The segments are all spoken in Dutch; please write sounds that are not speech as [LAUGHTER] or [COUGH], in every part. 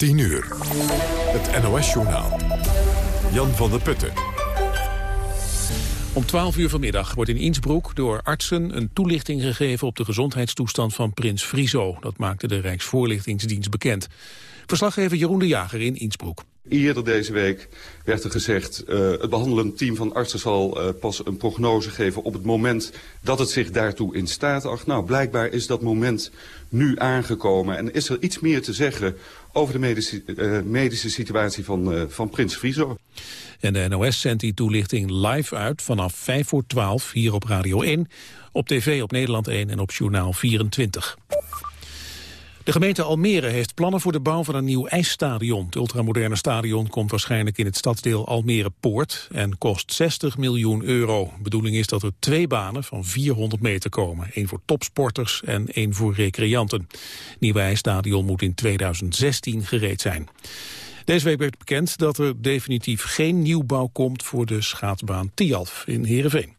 10 uur. Het NOS-journaal. Jan van der Putten. Om 12 uur vanmiddag wordt in Innsbruck door artsen een toelichting gegeven op de gezondheidstoestand van prins Friso. Dat maakte de Rijksvoorlichtingsdienst bekend. Verslaggever Jeroen de Jager in Innsbruck. Eerder deze week werd er gezegd... Uh, het behandelend team van artsen zal uh, pas een prognose geven... op het moment dat het zich daartoe in staat acht. Nou, blijkbaar is dat moment nu aangekomen. En is er iets meer te zeggen over de medische, uh, medische situatie van, van prins Friso. En de NOS zendt die toelichting live uit vanaf 5 voor 12 hier op Radio 1... op tv op Nederland 1 en op Journaal 24. De gemeente Almere heeft plannen voor de bouw van een nieuw ijsstadion. Het ultramoderne stadion komt waarschijnlijk in het stadsdeel Almere Poort en kost 60 miljoen euro. Bedoeling is dat er twee banen van 400 meter komen. één voor topsporters en één voor recreanten. Het nieuwe ijsstadion moet in 2016 gereed zijn. Deze week werd bekend dat er definitief geen nieuwbouw komt voor de schaatsbaan Tialf in Heerenveen.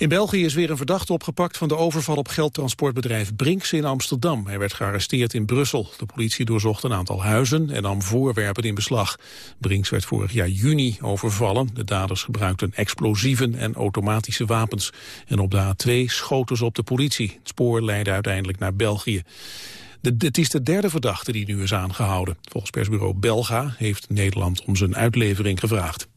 In België is weer een verdachte opgepakt van de overval op geldtransportbedrijf Brinks in Amsterdam. Hij werd gearresteerd in Brussel. De politie doorzocht een aantal huizen en nam voorwerpen in beslag. Brinks werd vorig jaar juni overvallen. De daders gebruikten explosieven en automatische wapens. En op de A2 schoten ze op de politie. Het spoor leidde uiteindelijk naar België. De, het is de derde verdachte die nu is aangehouden. Volgens persbureau Belga heeft Nederland om zijn uitlevering gevraagd.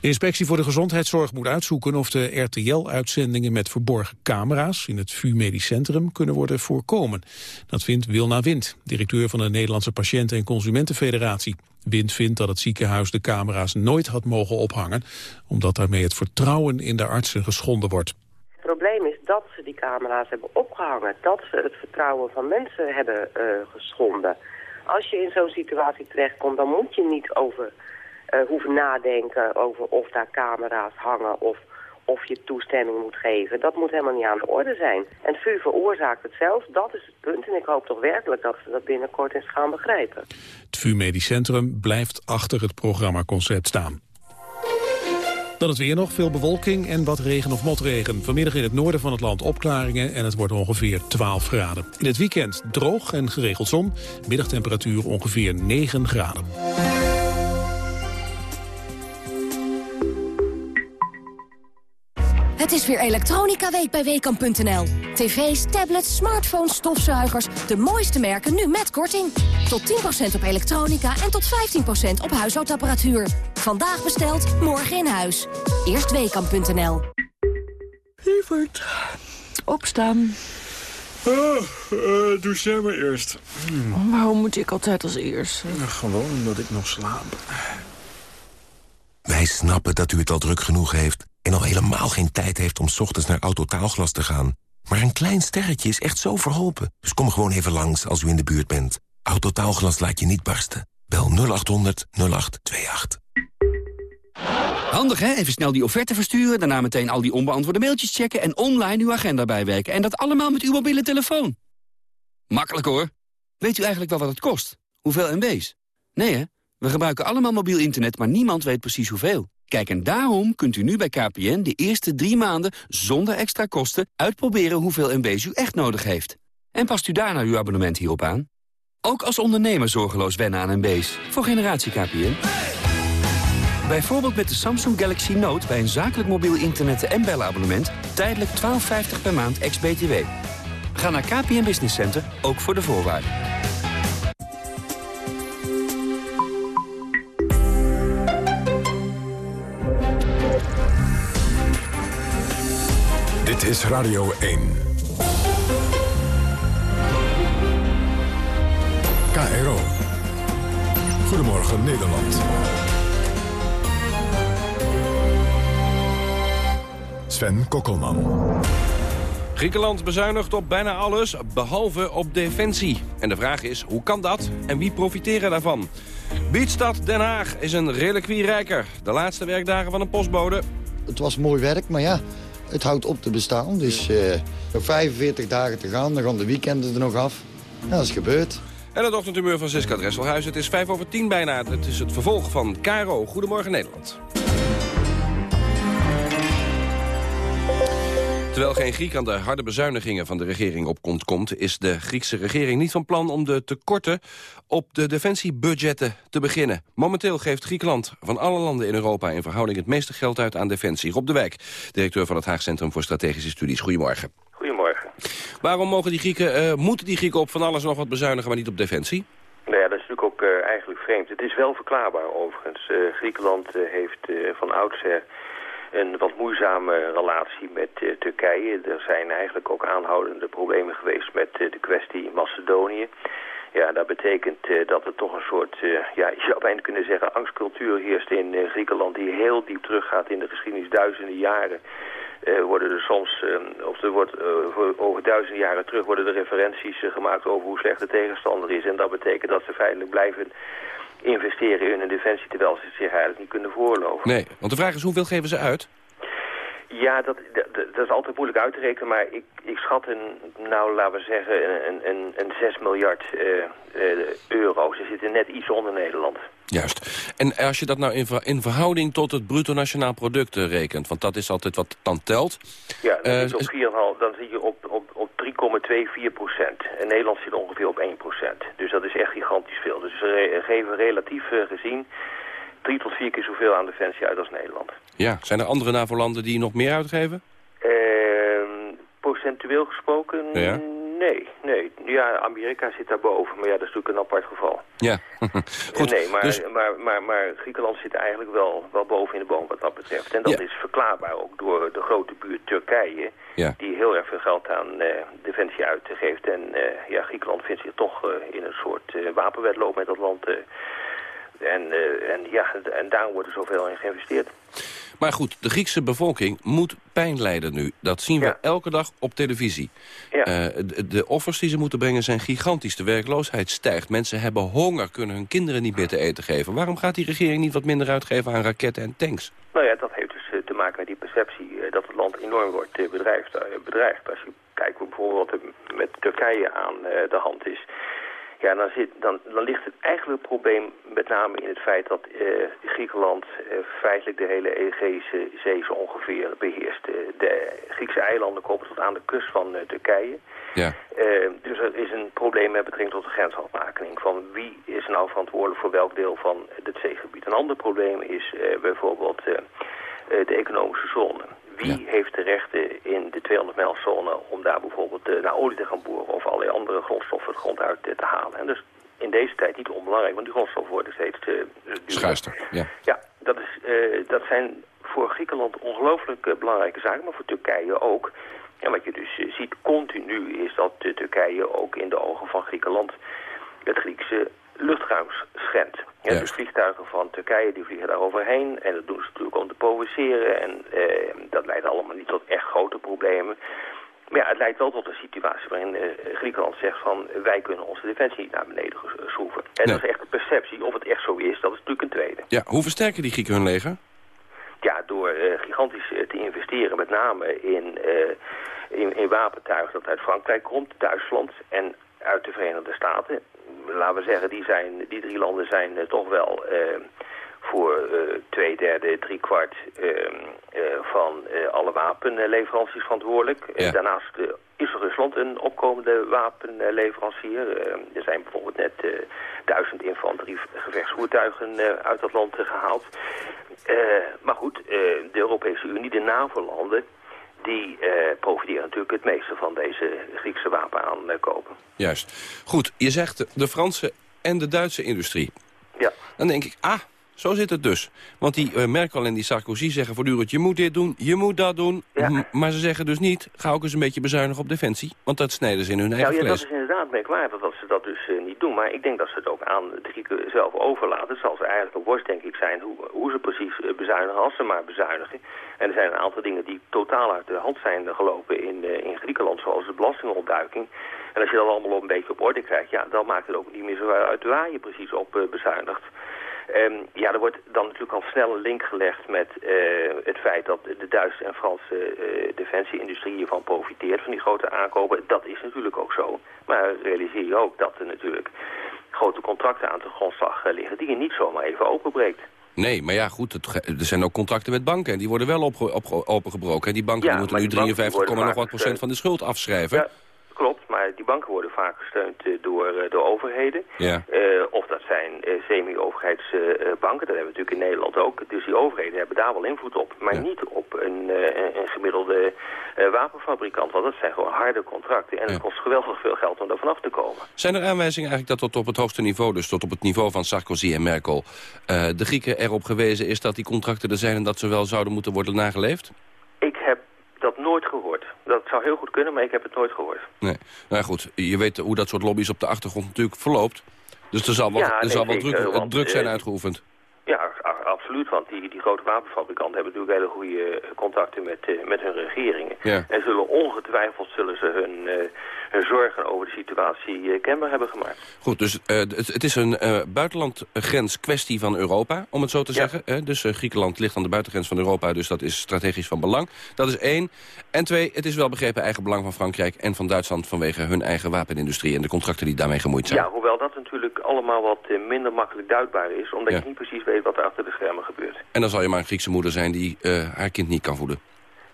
De inspectie voor de gezondheidszorg moet uitzoeken of de RTL-uitzendingen met verborgen camera's in het VU Medisch Centrum kunnen worden voorkomen. Dat vindt Wilna Wind, directeur van de Nederlandse Patiënten- en Consumentenfederatie. Wind vindt dat het ziekenhuis de camera's nooit had mogen ophangen, omdat daarmee het vertrouwen in de artsen geschonden wordt. Het probleem is dat ze die camera's hebben opgehangen, dat ze het vertrouwen van mensen hebben uh, geschonden. Als je in zo'n situatie terechtkomt, dan moet je niet over hoeven nadenken over of daar camera's hangen of of je toestemming moet geven. Dat moet helemaal niet aan de orde zijn. En VU veroorzaakt het zelf, dat is het punt. En ik hoop toch werkelijk dat ze dat binnenkort eens gaan begrijpen. Het VU Medisch Centrum blijft achter het programmaconcept staan. Dan het weer nog, veel bewolking en wat regen of motregen. Vanmiddag in het noorden van het land opklaringen en het wordt ongeveer 12 graden. In het weekend droog en geregeld zon, middagtemperatuur ongeveer 9 graden. Het is weer Elektronica Week bij Weekamp.nl. TV's, tablets, smartphones, stofzuigers, de mooiste merken nu met korting. Tot 10% op elektronica en tot 15% op huishoudapparatuur. Vandaag besteld, morgen in huis. Eerst Weekamp.nl. Lieverd, opstaan. Oh, uh, doe jij maar eerst. Hmm. Waarom moet ik altijd als eerst? gewoon omdat ik nog slaap. Wij snappen dat u het al druk genoeg heeft en al helemaal geen tijd heeft om ochtends naar Autotaalglas te gaan. Maar een klein sterretje is echt zo verholpen. Dus kom gewoon even langs als u in de buurt bent. Autotaalglas laat je niet barsten. Bel 0800 0828. Handig hè? Even snel die offerte versturen, daarna meteen al die onbeantwoorde mailtjes checken... en online uw agenda bijwerken. En dat allemaal met uw mobiele telefoon. Makkelijk hoor. Weet u eigenlijk wel wat het kost? Hoeveel MB's? Nee hè? We gebruiken allemaal mobiel internet, maar niemand weet precies hoeveel. Kijk, en daarom kunt u nu bij KPN de eerste drie maanden zonder extra kosten uitproberen hoeveel MB's u echt nodig heeft. En past u daarna uw abonnement hierop aan? Ook als ondernemer zorgeloos wennen aan MB's. Voor generatie KPN. Bijvoorbeeld met de Samsung Galaxy Note bij een zakelijk mobiel internet- en bellenabonnement... tijdelijk 12,50 per maand ex-BTW. Ga naar KPN Business Center, ook voor de voorwaarden. Dit is Radio 1. KRO. Goedemorgen Nederland. Sven Kokkelman. Griekenland bezuinigt op bijna alles, behalve op defensie. En de vraag is, hoe kan dat en wie profiteren daarvan? Beatstad Den Haag is een reliquierijker. De laatste werkdagen van een postbode. Het was mooi werk, maar ja, het houdt op te bestaan. Dus uh, nog 45 dagen te gaan, dan gaan de weekenden er nog af. Ja, dat is gebeurd. En het ochtendhumeur van Siska Dresselhuis. Het is vijf over tien bijna. Het is het vervolg van Caro. Goedemorgen Nederland. Terwijl geen Griek aan de harde bezuinigingen van de regering op komt, komt... is de Griekse regering niet van plan om de tekorten op de defensiebudgetten te beginnen. Momenteel geeft Griekenland van alle landen in Europa in verhouding het meeste geld uit aan defensie. Rob de Wijk, directeur van het Haag Centrum voor Strategische Studies. Goedemorgen. Goedemorgen. Waarom mogen die Grieken, uh, moeten die Grieken op van alles nog wat bezuinigen, maar niet op defensie? Nou ja, dat is natuurlijk ook uh, eigenlijk vreemd. Het is wel verklaarbaar overigens. Uh, Griekenland heeft van oudsher een wat moeizame relatie met uh, Turkije. Er zijn eigenlijk ook aanhoudende problemen geweest met uh, de kwestie Macedonië. Ja, dat betekent uh, dat er toch een soort, ja, je zou bijna kunnen zeggen, angstcultuur heerst in Griekenland die heel diep teruggaat in de geschiedenis, duizenden jaren. Worden er soms, of er wordt over duizenden jaren terug worden er referenties gemaakt over hoe slecht de tegenstander is. En dat betekent dat ze feitelijk blijven investeren in hun defensie... terwijl ze zich eigenlijk niet kunnen voorloven. Nee, want de vraag is hoeveel geven ze uit? Ja, dat, dat, dat, is altijd moeilijk uit te rekenen, maar ik, ik schat een, nou laten we zeggen, een, een, een 6 miljard uh, uh, euro. Ze zitten net iets onder Nederland. Juist. En als je dat nou in, ver, in verhouding tot het bruto nationaal product uh, rekent, want dat is altijd wat dan telt. Ja, dan, zit, op 4,5, dan zit je op, op, op 3,24 procent. En Nederland zit ongeveer op 1 procent. Dus dat is echt gigantisch veel. Dus we geven relatief gezien drie tot vier keer zoveel aan defensie uit als Nederland. Ja, zijn er andere NAVO-landen die nog meer uitgeven? Uh, procentueel gesproken, ja. nee, nee. Ja, Amerika zit daarboven, maar ja, dat is natuurlijk een apart geval. Ja, [LAUGHS] goed. Nee, maar, dus... maar, maar, maar, Griekenland zit eigenlijk wel, wel boven in de boom wat dat betreft. En dat Ja. is verklaarbaar ook door de grote buurt Turkije, Ja. die heel erg veel geld aan eh, defensie uitgeeft. En eh, ja, Griekenland vindt zich toch eh, in een soort wapenwedloop met dat land... en, eh, en, ja, en daarom wordt er zoveel in geïnvesteerd. Maar goed, de Griekse bevolking moet pijn lijden nu. Dat zien we Ja. elke dag op televisie. Ja. Eh, de, de offers die ze moeten brengen zijn gigantisch. De werkloosheid stijgt. Mensen hebben honger, kunnen hun kinderen niet meer te eten geven. Waarom gaat die regering niet wat minder uitgeven aan raketten en tanks? Nou ja, dat heeft dus eh, te maken met die perceptie dat het land enorm wordt bedreigd, bedreigd. Als je kijkt bijvoorbeeld wat er met Turkije aan de hand is... Ja, dan, zit, dan, dan ligt het eigenlijk probleem met name in het feit dat eh, Griekenland eh, feitelijk de hele Egeïsche Zee zo ongeveer beheerst. Eh, de Griekse eilanden komen tot aan de kust van Turkije. Ja. Dus er is een probleem met betrekking tot de grensafmakening. Van wie is nou verantwoordelijk voor welk deel van het zeegebied. Een ander probleem is bijvoorbeeld de economische zone. Wie heeft de rechten in de 200 mijlzone om daar bijvoorbeeld eh, naar olie te gaan boren of allerlei andere grondstoffen de grond uit eh, te halen. En dus in deze tijd niet onbelangrijk, want die grondstoffen worden steeds eh, duurder. Schuister, ja. Ja, dat, is, dat zijn voor Griekenland ongelooflijk belangrijke zaken, maar voor Turkije ook. En wat je dus ziet continu is dat Turkije ook in de ogen van Griekenland het Griekse luchtruim schendt. Ja, dus vliegtuigen van Turkije die vliegen daar overheen en dat doen ze natuurlijk om te provoceren. En eh, dat leidt allemaal niet tot echt grote problemen. Maar ja, het leidt wel tot een situatie waarin eh, Griekenland zegt van wij kunnen onze defensie niet naar beneden schroeven. En Nee. dat is echt een perceptie. Of het echt zo is, dat is natuurlijk een tweede. Ja, hoe versterken die Grieken hun leger? Ja, door eh, gigantisch eh, te investeren, met name in, eh, in, in wapentuig dat uit Frankrijk komt, Duitsland en uit de Verenigde Staten. Laten we zeggen, die, zijn, die drie landen zijn eh, toch wel eh, voor eh, twee derde, drie kwart eh, eh, van alle wapenleveranties verantwoordelijk. Ja. daarnaast is Rusland een opkomende wapenleverancier. Er zijn bijvoorbeeld net duizend infanterie gevechtsvoertuigen eh, uit dat land eh, gehaald. Eh, maar goed, de Europese Unie, de NAVO-landen, die eh, profiteren natuurlijk het meeste van deze Griekse wapenaankopen. Juist. Goed, je zegt de Franse en de Duitse industrie. Ja. Dan denk ik, ah, zo zit het dus. Want die eh, Merkel en die Sarkozy zeggen voortdurend... je moet dit doen, je moet dat doen. Maar ze zeggen dus niet, ga ook eens een beetje bezuinigen op defensie. Want dat snijden ze in hun eigen Nou ja, dat vlees. is inderdaad merkwaardig dat ze dat dus eh, niet doen. Maar ik denk dat ze het ook aan de Grieken zelf overlaten. Het zal ze eigenlijk een worst, denk ik, zijn hoe, hoe ze precies eh, bezuinigen, als ze maar bezuinigen. En er zijn een aantal dingen die totaal uit de hand zijn gelopen in, in Griekenland, zoals de belastingontduiking. En als je dat allemaal op een beetje op orde krijgt, ja, dan maakt het ook niet meer zo uit waar je precies op eh, Ehm, ja, er wordt dan natuurlijk al snel een link gelegd met eh, het feit dat de Duitse en Franse eh, defensieindustrie hiervan profiteert, van die grote aankopen. Dat is natuurlijk ook zo. Maar realiseer je ook dat er natuurlijk grote contracten aan de grondslag eh, liggen die je niet zomaar even openbreekt. Nee, maar ja, goed, het, er zijn ook contracten met banken. En die worden wel opge- opge- opengebroken. En die banken Ja, die moeten nu die banken 53, worden nog wat procent van de schuld afschrijven. Ja, klopt. Maar die banken worden vaak gesteund eh, door, eh, door overheden. Ja. Eh, of dat zijn semi-overheidsbanken, dat hebben we natuurlijk in Nederland ook. Dus die overheden hebben daar wel invloed op. Maar niet op een, een- gemiddelde wapenfabrikant. Want dat zijn gewoon harde contracten. En het kost geweldig veel geld om daar vanaf te komen. Zijn er aanwijzingen eigenlijk dat tot op het hoogste niveau... dus tot op het niveau van Sarkozy en Merkel... de Grieken erop gewezen is dat die contracten er zijn... en dat ze wel zouden moeten worden nageleefd? Ik heb dat nooit gehoord. Dat zou heel goed kunnen, maar ik heb het nooit gehoord. Nee. Nou goed, je weet hoe dat soort lobby's op de achtergrond natuurlijk verloopt. Dus er zal wel, Ja, er nee, zal wel druk, want, druk zijn eh, uitgeoefend. Ja, absoluut. Want die, die grote wapenfabrikanten hebben natuurlijk hele goede contacten met, eh, met hun regeringen. Ja. En zullen ongetwijfeld zullen ze hun, eh, hun zorgen over de situatie eh, kenbaar hebben gemaakt. Goed, dus eh, het, het is een eh buitenlandgrens kwestie van Europa, om het zo te Ja. zeggen. Dus Griekenland ligt aan de buitengrens van Europa, dus dat is strategisch van belang. Dat is één. En twee, het is wel begrepen eigen belang van Frankrijk en van Duitsland... vanwege hun eigen wapenindustrie en de contracten die daarmee gemoeid zijn. Ja, hoewel dat natuurlijk allemaal wat minder makkelijk duidbaar is. Omdat Ja. je niet precies weet wat er achter de schermen gebeurt. En dan zal je maar een Griekse moeder zijn die haar kind niet kan voeden.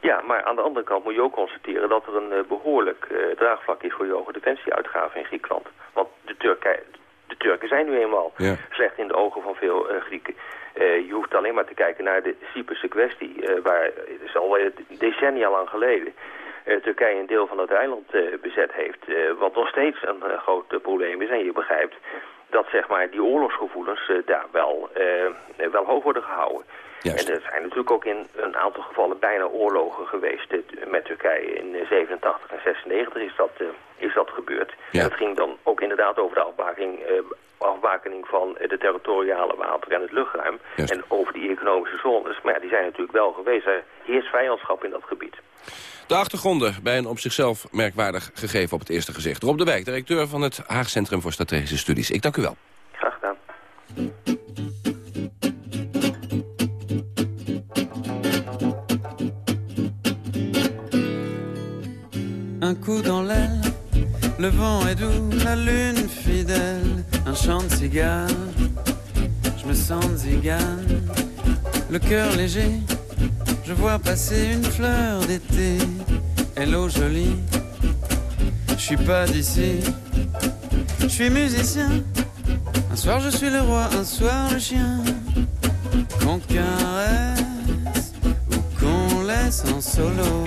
Ja, maar aan de andere kant moet je ook constateren dat er een eh, behoorlijk eh, draagvlak is voor je hoge defensieuitgaven in Griekenland. Want de, Turkij, de Turken zijn nu eenmaal Ja. slecht in de ogen van veel eh, Grieken. Je hoeft alleen maar te kijken naar de Cyprusche kwestie, waar het is al decennia lang geleden Turkije een deel van het eiland bezet heeft. wat nog steeds een groot probleem is. En je begrijpt dat zeg maar, die oorlogsgevoelens daar wel, wel hoog worden gehouden. Juist. En er zijn natuurlijk ook in een aantal gevallen bijna oorlogen geweest eh, met Turkije. In eh, 87 en 96 is dat, eh, is dat gebeurd. Ja. En het ging dan ook inderdaad over de afbakening, eh, afbakening van eh, de territoriale water en het luchtruim. Juist. En over die economische zones. Maar ja, die zijn natuurlijk wel geweest. Er heerst vijandschap in dat gebied. De achtergronden bij een op zichzelf merkwaardig gegeven op het eerste gezicht. Rob de Wijk, directeur van het Haag Centrum voor Strategische Studies. Ik dank u wel. Graag gedaan. Un coup dans l'aile, le vent est doux, la lune fidèle, un chant de cigare. Je me sens zigane, le cœur léger. Je vois passer une fleur d'été. Hello jolie, je suis pas d'ici. Je suis musicien. Un soir je suis le roi, un soir le chien. Qu'on caresse ou qu'on laisse en solo.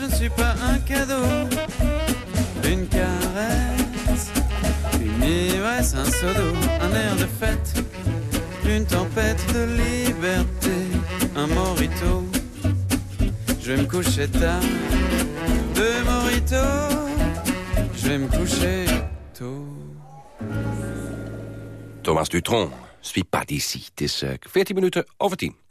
Je ne suis pas un cadeau. Une caresse, une ivresse, un seau un air de fête, une tempête de liberté, un morito. Je vais me coucher tard, deux moritos. Je vais me coucher tôt. Thomas Dutron, suis pas d'ici. Het is eh, 14 minuten over 10.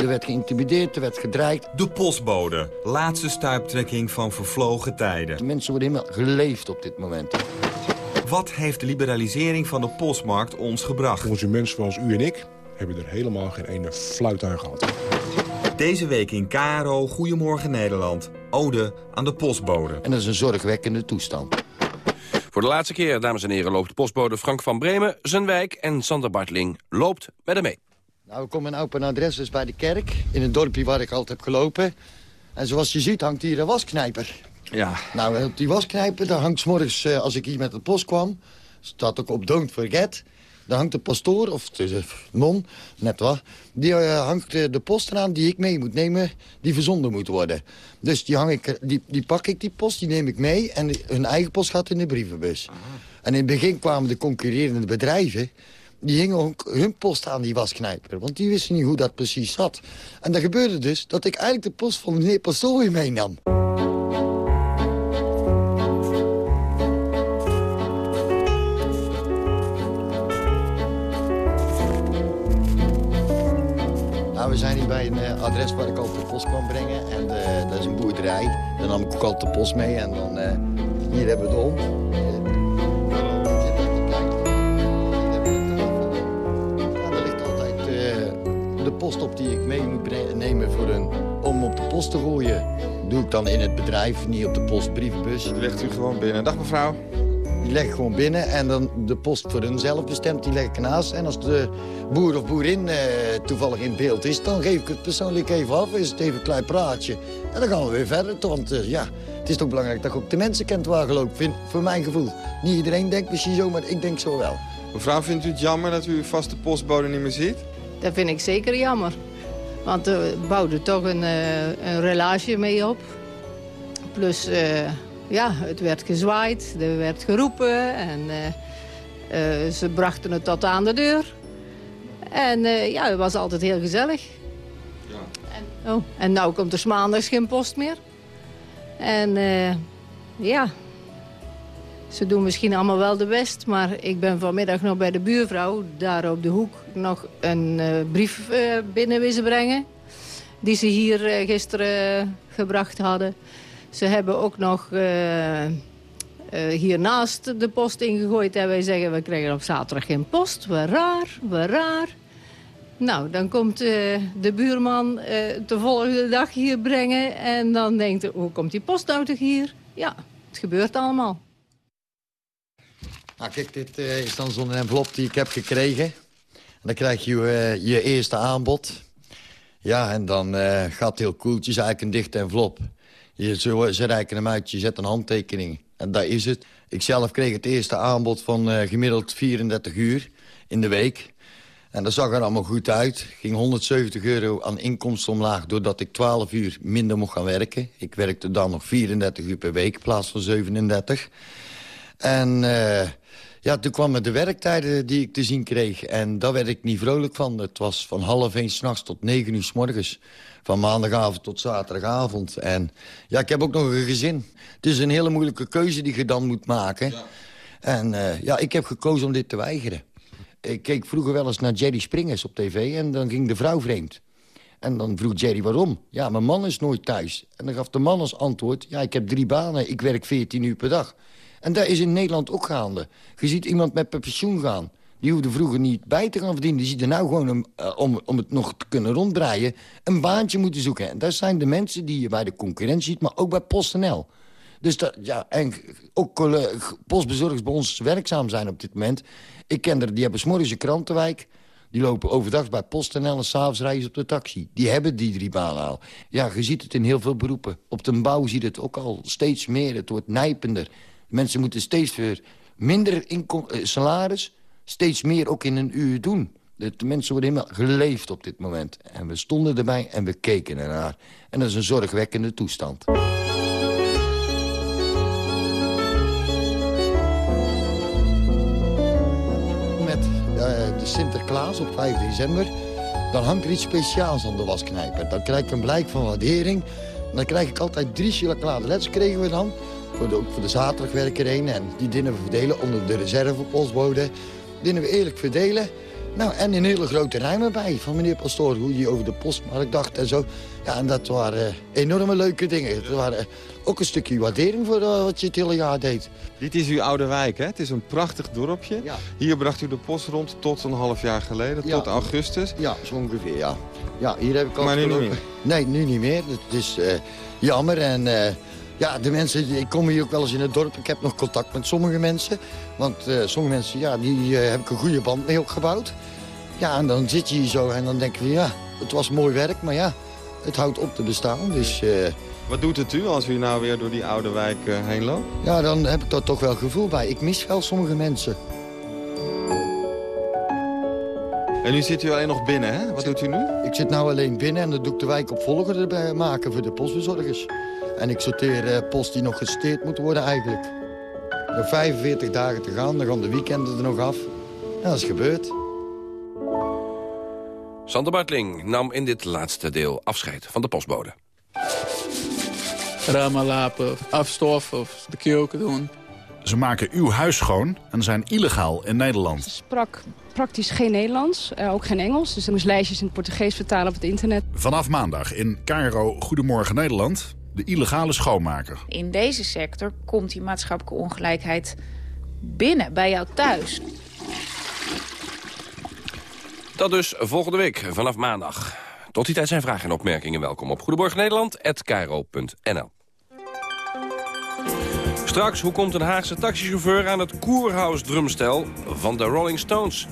Er werd geïntimideerd, er werd gedreigd. De postbode. Laatste stuiptrekking van vervlogen tijden. De mensen worden helemaal geleefd op dit moment. Wat heeft de liberalisering van de postmarkt ons gebracht? Consumenten zoals u en ik hebben er helemaal geen ene fluit aan gehad. Deze week in KRO Goedemorgen Nederland. Ode aan de postbode. En dat is een zorgwekkende toestand. Voor de laatste keer, dames en heren, loopt de postbode Frank van Bremen zijn wijk... en Sander Bartling loopt met hem mee. Nou, ik kom mijn open adres dus bij de kerk. In het dorpje waar ik altijd heb gelopen. En zoals je ziet hangt hier een wasknijper. Ja. Nou, op die wasknijper, daar hangt 's morgens, eh, als ik hier met de post kwam... staat ook op Don't Forget... Daar hangt de pastoor, of de non, net wat... die eh, hangt eh, de post eraan die ik mee moet nemen, die verzonden moet worden. Dus die, hang ik, die, die pak ik, die post, die neem ik mee... en hun eigen post gaat in de brievenbus. En in het begin kwamen de concurrerende bedrijven... die hingen ook hun post aan die wasknijper. Want die wisten niet hoe dat precies zat. En dat gebeurde dus dat ik eigenlijk de post van meneer Pastoor weer meenam. Nou, we zijn hier bij een eh, adres waar ik altijd de post kan brengen. En eh, dat is een boerderij. Dan nam ik ook altijd de post mee. En dan, eh, hier hebben we de hond. De post op die ik mee moet nemen voor een, om op de post te gooien. Doe ik dan in het bedrijf, niet op de postbrievenbus. Die legt u gewoon binnen. Dag mevrouw. Die leg ik gewoon binnen en dan de post voor hunzelf bestemd, die leg ik ernaast. En als de boer of boerin eh, toevallig in beeld is, dan geef ik het persoonlijk even af. Is het even een klein praatje. En dan gaan we weer verder. Want eh, ja, het is toch belangrijk dat je ook de mensen kent waar loopt, vind, voor mijn gevoel. Niet iedereen denkt misschien zo, maar ik denk zo wel. Mevrouw, vindt u het jammer dat u uw vaste postbode niet meer ziet? Dat vind ik zeker jammer. Want er bouwde toch een, eh, een relatie mee op. Plus, eh, ja, het werd gezwaaid, er werd geroepen en eh, ze brachten het tot aan de deur. En ja, het was altijd heel gezellig. En, oh, en nou komt er maandags geen post meer. En ja, ze doen misschien allemaal wel de best, maar ik ben vanmiddag nog bij de buurvrouw, daar op de hoek, nog een eh, brief eh, binnen wezen brengen. Die ze hier eh, gisteren gebracht hadden. Ze hebben ook nog hiernaast de post ingegooid. En wij zeggen, we krijgen op zaterdag geen post. Wat raar, wat raar. Nou, dan komt de buurman de volgende dag hier brengen. En dan denkt hij, hoe komt die post nou toch hier? Ja, het gebeurt allemaal. Nou, kijk, dit eh, is dan zo'n envelop die ik heb gekregen. En dan krijg je eh, je eerste aanbod. Ja, en dan eh, gaat heel koeltjes, eigenlijk een dichte envelop. Je, ze, ze reiken hem uit, je zet een handtekening. En daar is het. Ik zelf kreeg het eerste aanbod van gemiddeld 34 uur in de week. En dat zag er allemaal goed uit. Ging 170 euro aan inkomsten omlaag... doordat ik 12 uur minder mocht gaan werken. Ik werkte dan nog 34 uur per week in plaats van 37. En ja, toen kwamen de werktijden die ik te zien kreeg. En daar werd ik niet vrolijk van. Het was van half één s'nachts tot negen uur s morgens. Van maandagavond tot zaterdagavond. En ja, ik heb ook nog een gezin. Het is een hele moeilijke keuze die je dan moet maken. En eh, ja, ik heb gekozen om dit te weigeren. Ik keek vroeger wel eens naar Jerry Springers op tv en dan ging de vrouw vreemd. En dan vroeg Jerry waarom. Ja, mijn man is nooit thuis. En dan gaf de man als antwoord... ja, ik heb drie banen, ik werk 14 uur per dag. En dat is in Nederland ook gaande. Je ziet iemand met pensioen gaan. Die hoefde vroeger niet bij te gaan verdienen. Die ziet er nou gewoon, om, eh, om, om het nog te kunnen ronddraaien... een baantje moeten zoeken. En dat zijn de mensen die je bij de concurrentie ziet... maar ook bij PostNL. Dus dat, ja, en ook postbezorgers bij ons werkzaam zijn op dit moment. Ik ken er, die hebben 's morgens een krantenwijk. Die lopen overdag bij PostNL en s'avonds rijden ze op de taxi. Die hebben die drie banen al. Ja, je ziet het in heel veel beroepen. Op de bouw zie je het ook al steeds meer. Het wordt nijpender. Mensen moeten steeds voor minder eh, salaris... steeds meer ook in een uur doen. De, de mensen worden helemaal geleefd op dit moment. En we stonden erbij en we keken ernaar. En dat is een zorgwekkende toestand. met eh, de Sinterklaas op 5 december... dan hangt er iets speciaals aan de wasknijper. Dan krijg ik een blijk van waardering. Dan krijg ik altijd drie chocoladeletters kregen we dan. Voor de, ook voor de zaterdagwerker heen. En die dienen we verdelen onder de reservepostbode. Dienen we eerlijk verdelen. Nou, en een hele grote rijm bij van meneer Pastoor. Hoe hij over de postmarkt dacht en zo. Ja, en dat waren eh, enorme leuke dingen. Het waren eh, ook een stukje waardering voor eh, wat je het hele jaar deed. Dit is uw oude wijk, hè? Het is een prachtig dorpje. Hier bracht u de post rond tot een half jaar geleden, Ja. tot augustus. Ja, zo ongeveer, ja. Ja, hier heb ik al Maar nu niet gelopen. Nee, nu niet meer. Het is jammer. En ja, de mensen, ik kom hier ook wel eens in het dorp. Ik heb nog contact met sommige mensen. Want eh, sommige mensen, ja, die eh, heb ik een goede band mee opgebouwd. Ja, en dan zit je hier zo en dan denk je, ja, het was mooi werk, maar ja, het houdt op te bestaan. Dus eh, Wat doet het u als u nou weer door die oude wijk heen loopt? Ja, dan heb ik daar toch wel gevoel bij. Ik mis wel sommige mensen. En nu zit u alleen nog binnen, hè? Wat doet u nu? Ik zit nou alleen binnen en dan doe ik de wijk op erbij maken voor de postbezorgers. En ik sorteer uh, post die nog gesteerd moet worden eigenlijk. Nog 45 dagen te gaan, dan gaan de weekenden er nog af. Ja, dat is gebeurd. Sander Bartling nam in dit laatste deel afscheid van de postbode. Ramen lapen, afstoffen of de keuken doen. Ze maken uw huis schoon en zijn illegaal in Nederland. Ze sprak praktisch geen Nederlands, uh, ook geen Engels. Dus ze moest lijstjes in het Portugees vertalen op het internet. Vanaf maandag in Cairo Goedemorgen Nederland, de illegale schoonmaker. In deze sector komt die maatschappelijke ongelijkheid binnen, bij jou thuis. Dat dus volgende week, vanaf maandag. Tot die tijd zijn vragen en opmerkingen welkom op goedemorgennederland.nl. Straks, hoe komt een Haagse taxichauffeur aan het Koerhuis drumstel van de Rolling Stones?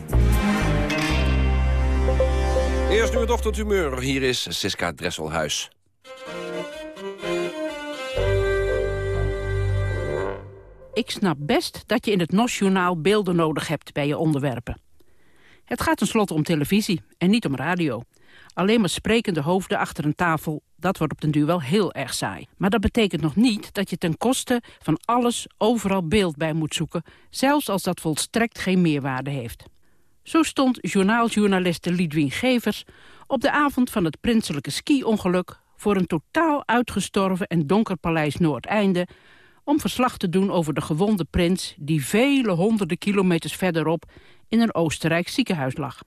Eerst nu het ochtendhumeur. Hier is Siska Dresselhuis. Ik snap best dat je in het NOS-journaal beelden nodig hebt bij je onderwerpen. Het gaat tenslotte om televisie en niet om radio. Alleen maar sprekende hoofden achter een tafel, dat wordt op den duur wel heel erg saai. Maar dat betekent nog niet dat je ten koste van alles overal beeld bij moet zoeken... zelfs als dat volstrekt geen meerwaarde heeft. Zo stond journaaljournaliste Lidwien Gevers op de avond van het prinselijke ski-ongeluk... voor een totaal uitgestorven en donker paleis Noordeinde... om verslag te doen over de gewonde prins... die vele honderden kilometers verderop in een Oostenrijk ziekenhuis lag.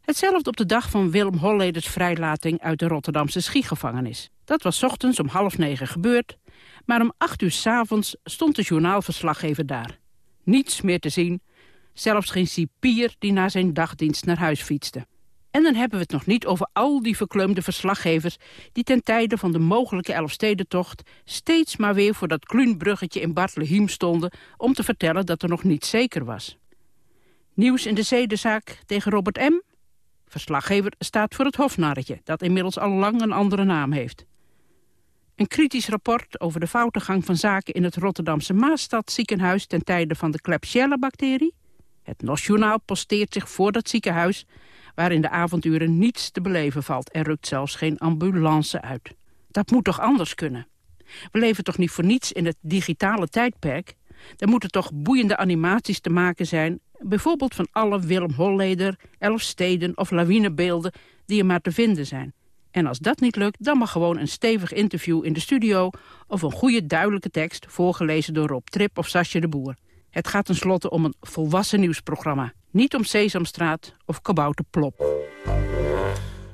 Hetzelfde op de dag van Willem Holleders vrijlating uit de Rotterdamse schiegevangenis. Dat was ochtends om half negen gebeurd, maar om acht uur s avonds stond de journaalverslaggever daar. Niets meer te zien, zelfs geen cipier die na zijn dagdienst naar huis fietste. En dan hebben we het nog niet over al die verkleumde verslaggevers... die ten tijde van de mogelijke Elfstedentocht... steeds maar weer voor dat Kluunbruggetje in Bartleheim stonden... om te vertellen dat er nog niet zeker was. Nieuws in de zedenzaak tegen Robert M.? Verslaggever staat voor het hofnarretje, dat inmiddels al lang een andere naam heeft. Een kritisch rapport over de foutengang van zaken in het Rotterdamse Maastadziekenhuis ten tijde van de Klebsiella-bacterie? Het Nationaal posteert zich voor dat ziekenhuis, waar in de avonduren niets te beleven valt. Er rukt zelfs geen ambulance uit. Dat moet toch anders kunnen? We leven toch niet voor niets in het digitale tijdperk? Er moeten toch boeiende animaties te maken zijn Bijvoorbeeld van alle Willem Holleder, Elfsteden of lawinebeelden die er maar te vinden zijn. En als dat niet lukt, dan mag gewoon een stevig interview in de studio... of een goede duidelijke tekst voorgelezen door Rob Trip of Sasje de Boer. Het gaat tenslotte om een volwassen nieuwsprogramma. Niet om Sesamstraat of Kabouter Plop.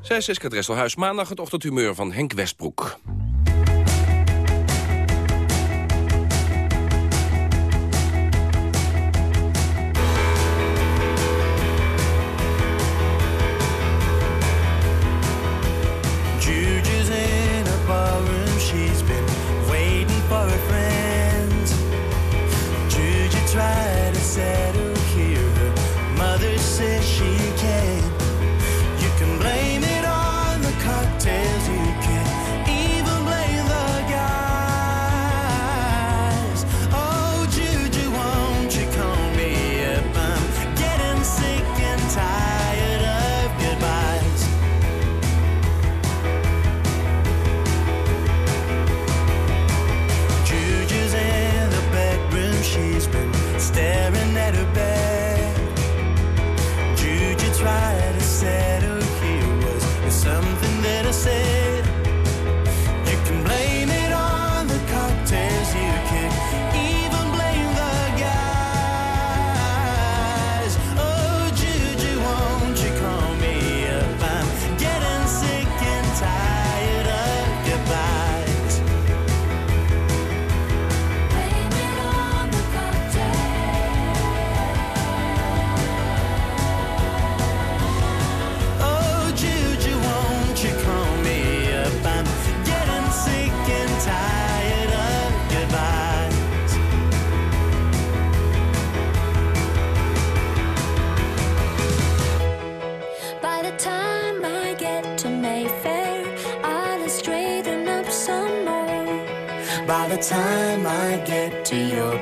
Zij is Siska Dresselhuis, maandag het ochtendhumeur van Henk Westbroek.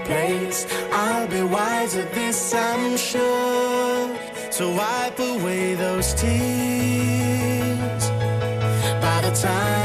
Place, I'll be wiser, this I'm sure. So wipe away those tears. By the time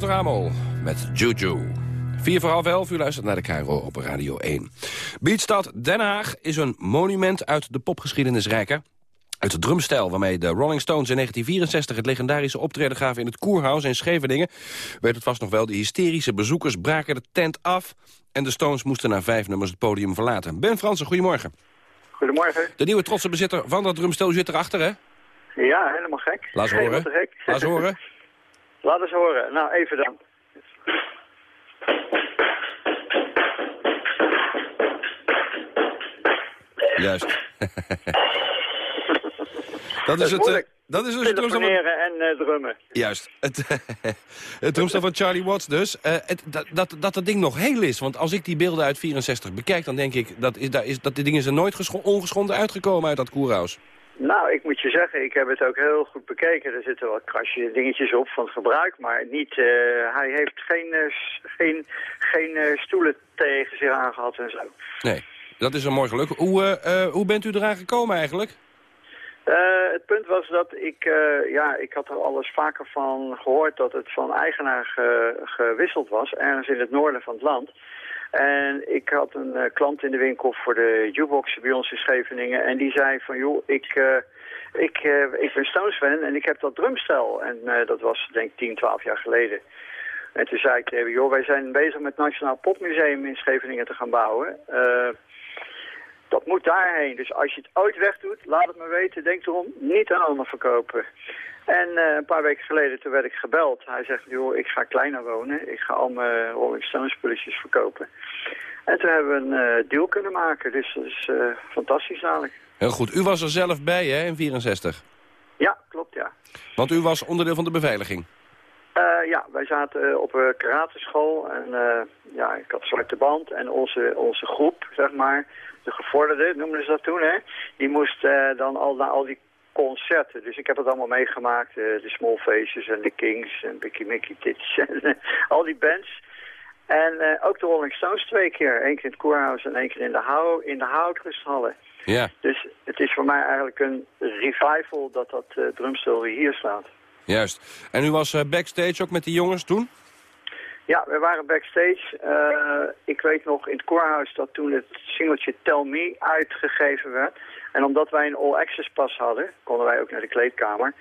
Wouter Amel met Juju. Vier voor half elf, u luistert naar de Cairo op Radio 1. Beatstad Den Haag is een monument uit de popgeschiedenisrijker. Uit de drumstijl waarmee de Rolling Stones in 1964 het legendarische optreden gaven in het Koerhuis in Scheveningen, weet het vast nog wel, de hysterische bezoekers braken de tent af en de Stones moesten na vijf nummers het podium verlaten. Ben Fransen, goedemorgen. Goedemorgen. De nieuwe trotse bezitter van dat drumstel zit erachter, hè? Ja, helemaal gek. Laat horen. Laat eens horen. [LAUGHS] Laat eens horen. Nou, even dan. Juist. [LAUGHS] dat is het... eh, Dat is dus het drumstel van... En eh, drummen. Juist. Het, [LAUGHS] het drumstel van Charlie Watts dus. Eh, het, dat, dat, dat het ding nog heel is. Want als ik die beelden uit 64 bekijk, dan denk ik... dat, is, dat, is, dat die dingen zijn nooit gescho- ongeschonden uitgekomen uit dat koerhuis. Nou, ik moet je zeggen, ik heb het ook heel goed bekeken. Er zitten wel krasje dingetjes op van het gebruik, maar niet, eh, hij heeft geen, eh, geen, geen eh, stoelen tegen zich aangehad en zo. Nee, dat is een mooi geluk. Hoe, hoe bent u eraan gekomen eigenlijk? Het punt was dat ik, ja, ik had er alles vaker van gehoord dat het van eigenaar ge- gewisseld was, ergens in het noorden van het land. En ik had een eh, klant in de winkel voor de jukebox bij ons in Scheveningen en die zei van, joh, ik, eh, ik, eh, ik ben Stones fan en ik heb dat drumstel. En dat was denk ik 10, 12 jaar geleden. En toen zei ik tegen joh, wij zijn bezig met het Nationaal Popmuseum in Scheveningen te gaan bouwen. Dat moet daarheen. Dus als je het ooit wegdoet, laat het me weten. Denk erom, niet aan ander verkopen. En eh, een paar weken geleden, toen werd ik gebeld. Hij zegt, joh, ik ga kleiner wonen. Ik ga al mijn Rolling Stones spulletjes verkopen. En toen hebben we een eh, deal kunnen maken. Dus dat is eh, fantastisch dadelijk. Heel goed. U was er zelf bij, hè, in 64? Ja, klopt, ja. Want u was onderdeel van de beveiliging. Ja, wij zaten op een karateschool en ja, ik had zwarte band en onze, onze groep, zeg maar, de gevorderden noemden ze dat toen, hè, die moest dan al naar al die concerten. Dus ik heb het allemaal meegemaakt, eh, de Small Faces en de Kings en Bicky Mickey Tits en eh, al die bands. En eh, ook de Rolling Stones twee keer, één keer in het Koerhuis en één keer in de, hou, in de Houtrusthallen. Ja. Dus het is voor mij eigenlijk een revival dat dat eh, drumstel weer hier staat. Juist. En u was backstage ook met die jongens toen? Ja, we waren backstage. Ik weet nog in het koorhuis dat toen het singeltje Tell Me uitgegeven werd. En omdat wij een all-access pas hadden, konden wij ook naar de kleedkamer.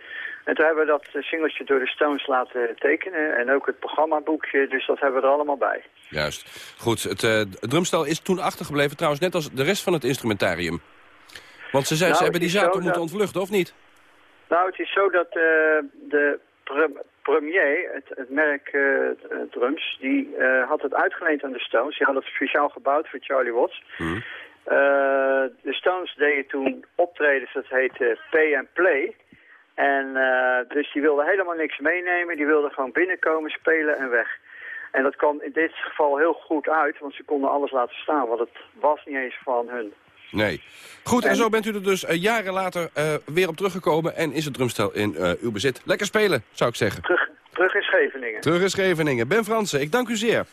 En toen hebben we dat eh, singeltje door de Stones laten tekenen. En ook het programmaboekje, dus dat hebben we er allemaal bij. Juist. Goed, het, het drumstel is toen achtergebleven, trouwens net als de rest van het instrumentarium. Want ze, Nou, ze hebben het die toch moeten dat- ontvluchten, of niet? Nou, het is zo dat eh, de pre- premier, het, het merk drums, die had het uitgeleend aan de Stones. Die had het speciaal gebouwd voor Charlie Watts. Eh, de Stones deden toen optredens, dat heette Pay and Play. En eh, dus die wilden helemaal niks meenemen. Die wilden gewoon binnenkomen, spelen en weg. En dat kwam in dit geval heel goed uit, want ze konden alles laten staan. Want het was niet eens van hun. Nee. Goed, en, zo bent u er dus eh, jaren later weer op teruggekomen... en is het drumstel in uw bezit. Lekker spelen, zou ik zeggen. Terug in Scheveningen. Terug in Scheveningen. Ben Fransen, ik dank u zeer.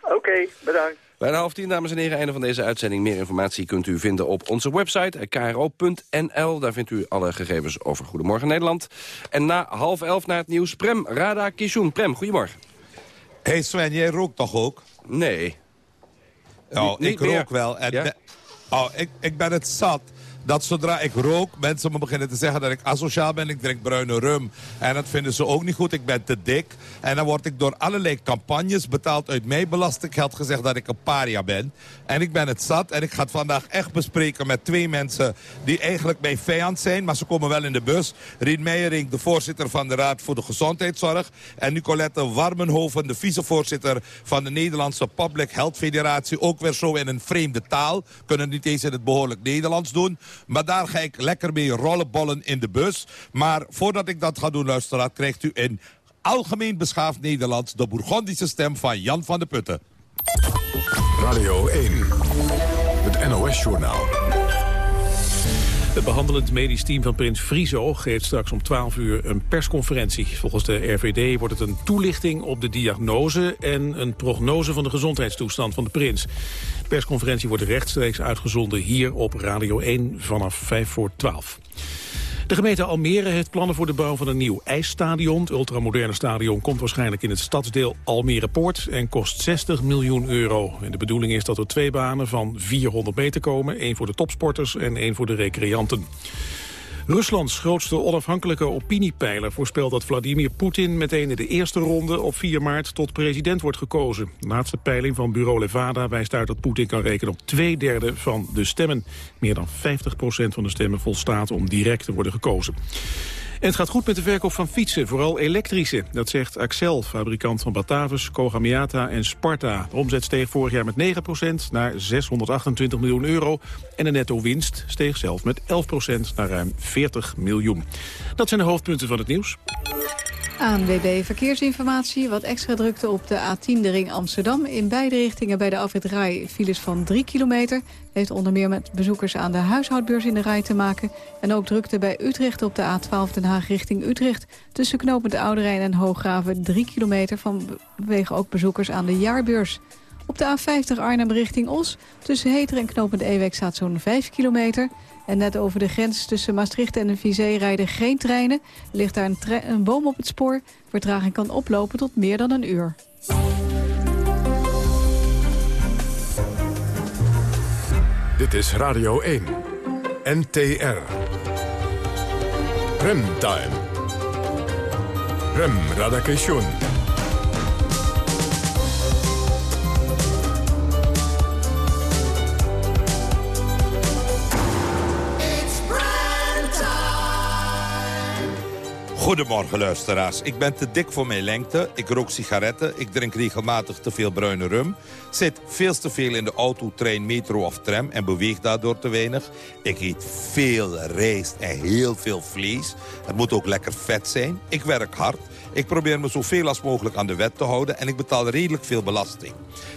Oké, bedankt. Bijna half tien, dames en heren, einde van deze uitzending. Meer informatie kunt u vinden op onze website, kro.nl. Daar vindt u alle gegevens over Goedemorgen Nederland. En na half elf naar het nieuws, Prem Radakishun. Prem, goedemorgen. hey Sven, jij rookt toch ook? Nee. Oh, Niet- niet ik meer. rook wel. En Ja? ben- oh, ik, ik ben het zat dat zodra ik rook, mensen me beginnen te zeggen dat ik asociaal ben. Ik drink bruine rum. En dat vinden ze ook niet goed. Ik ben te dik. En dan word ik door allerlei campagnes betaald uit mijn belastinggeld gezegd dat ik een paria ben. En ik ben het zat. En ik ga het vandaag echt bespreken met twee mensen die eigenlijk mijn vijand zijn. Maar ze komen wel in de bus. Rien Meijering, de voorzitter van de Raad voor de Gezondheidszorg. En Nicolette Warmenhoven, de vicevoorzitter van de Nederlandse Public Health Federatie. Ook weer zo in een vreemde taal. Kunnen niet eens in het behoorlijk Nederlands doen. Maar daar ga ik lekker mee rollenbollen in de bus. Maar voordat ik dat ga doen, luisteraar, krijgt u in algemeen beschaafd Nederlands... de Bourgondische stem van Jan van de Putten. Radio 1. Het NOS-journaal. Het behandelend medisch team van prins Friso geeft straks om 12 uur een persconferentie. Volgens de RVD wordt het een toelichting op de diagnose en een prognose van de gezondheidstoestand van de prins. De persconferentie wordt rechtstreeks uitgezonden hier op Radio 1 vanaf 5 voor 12. De gemeente Almere heeft plannen voor de bouw van een nieuw ijsstadion. Het ultramoderne stadion komt waarschijnlijk in het stadsdeel Almere Poort en kost 60 miljoen euro. En de bedoeling is dat er twee banen van 400 meter komen. één voor de topsporters en één voor de recreanten. Ruslands grootste onafhankelijke opiniepeiler voorspelt dat Vladimir Poetin meteen in de eerste ronde op 4 maart tot president wordt gekozen. De laatste peiling van bureau Levada wijst uit dat Poetin kan rekenen op twee derde van de stemmen. Meer dan 50% van de stemmen volstaat om direct te worden gekozen. En het gaat goed met de verkoop van fietsen, vooral elektrische. Dat zegt Axel, fabrikant van Batavus, Kogamiata en Sparta. De omzet steeg vorig jaar met 9% naar 628 miljoen euro. En de netto winst steeg zelf met 11% naar ruim 40 miljoen. Dat zijn de hoofdpunten van het nieuws. ANWB Verkeersinformatie. Wat extra drukte op de A10 de ring Amsterdam. In beide richtingen bij de afrit Rai files van 3 kilometer. Heeft onder meer met bezoekers aan de huishoudbeurs in de Rai te maken. En ook drukte bij Utrecht op de A12 Den Haag richting Utrecht. Tussen knopend Oude Rijn en Hooggraven 3 kilometer. Vanwege ook bezoekers aan de jaarbeurs. Op de A50 Arnhem richting Os. Tussen Heter en knopend Ewek staat zo'n 5 kilometer. En net over de grens tussen Maastricht en de Vizé rijden geen treinen. Ligt daar een, boom op het spoor. Vertraging kan oplopen tot meer dan een uur. Dit is Radio 1. NTR. Remtime. Rem Radakation. Goedemorgen luisteraars. Ik ben te dik voor mijn lengte. Ik rook sigaretten. Ik drink regelmatig te veel bruine rum. Zit veel te veel in de auto, trein, metro of tram en beweeg daardoor te weinig. Ik eet veel rijst en heel veel vlees. Het moet ook lekker vet zijn. Ik werk hard. Ik probeer me zoveel als mogelijk aan de wet te houden en ik betaal redelijk veel belasting.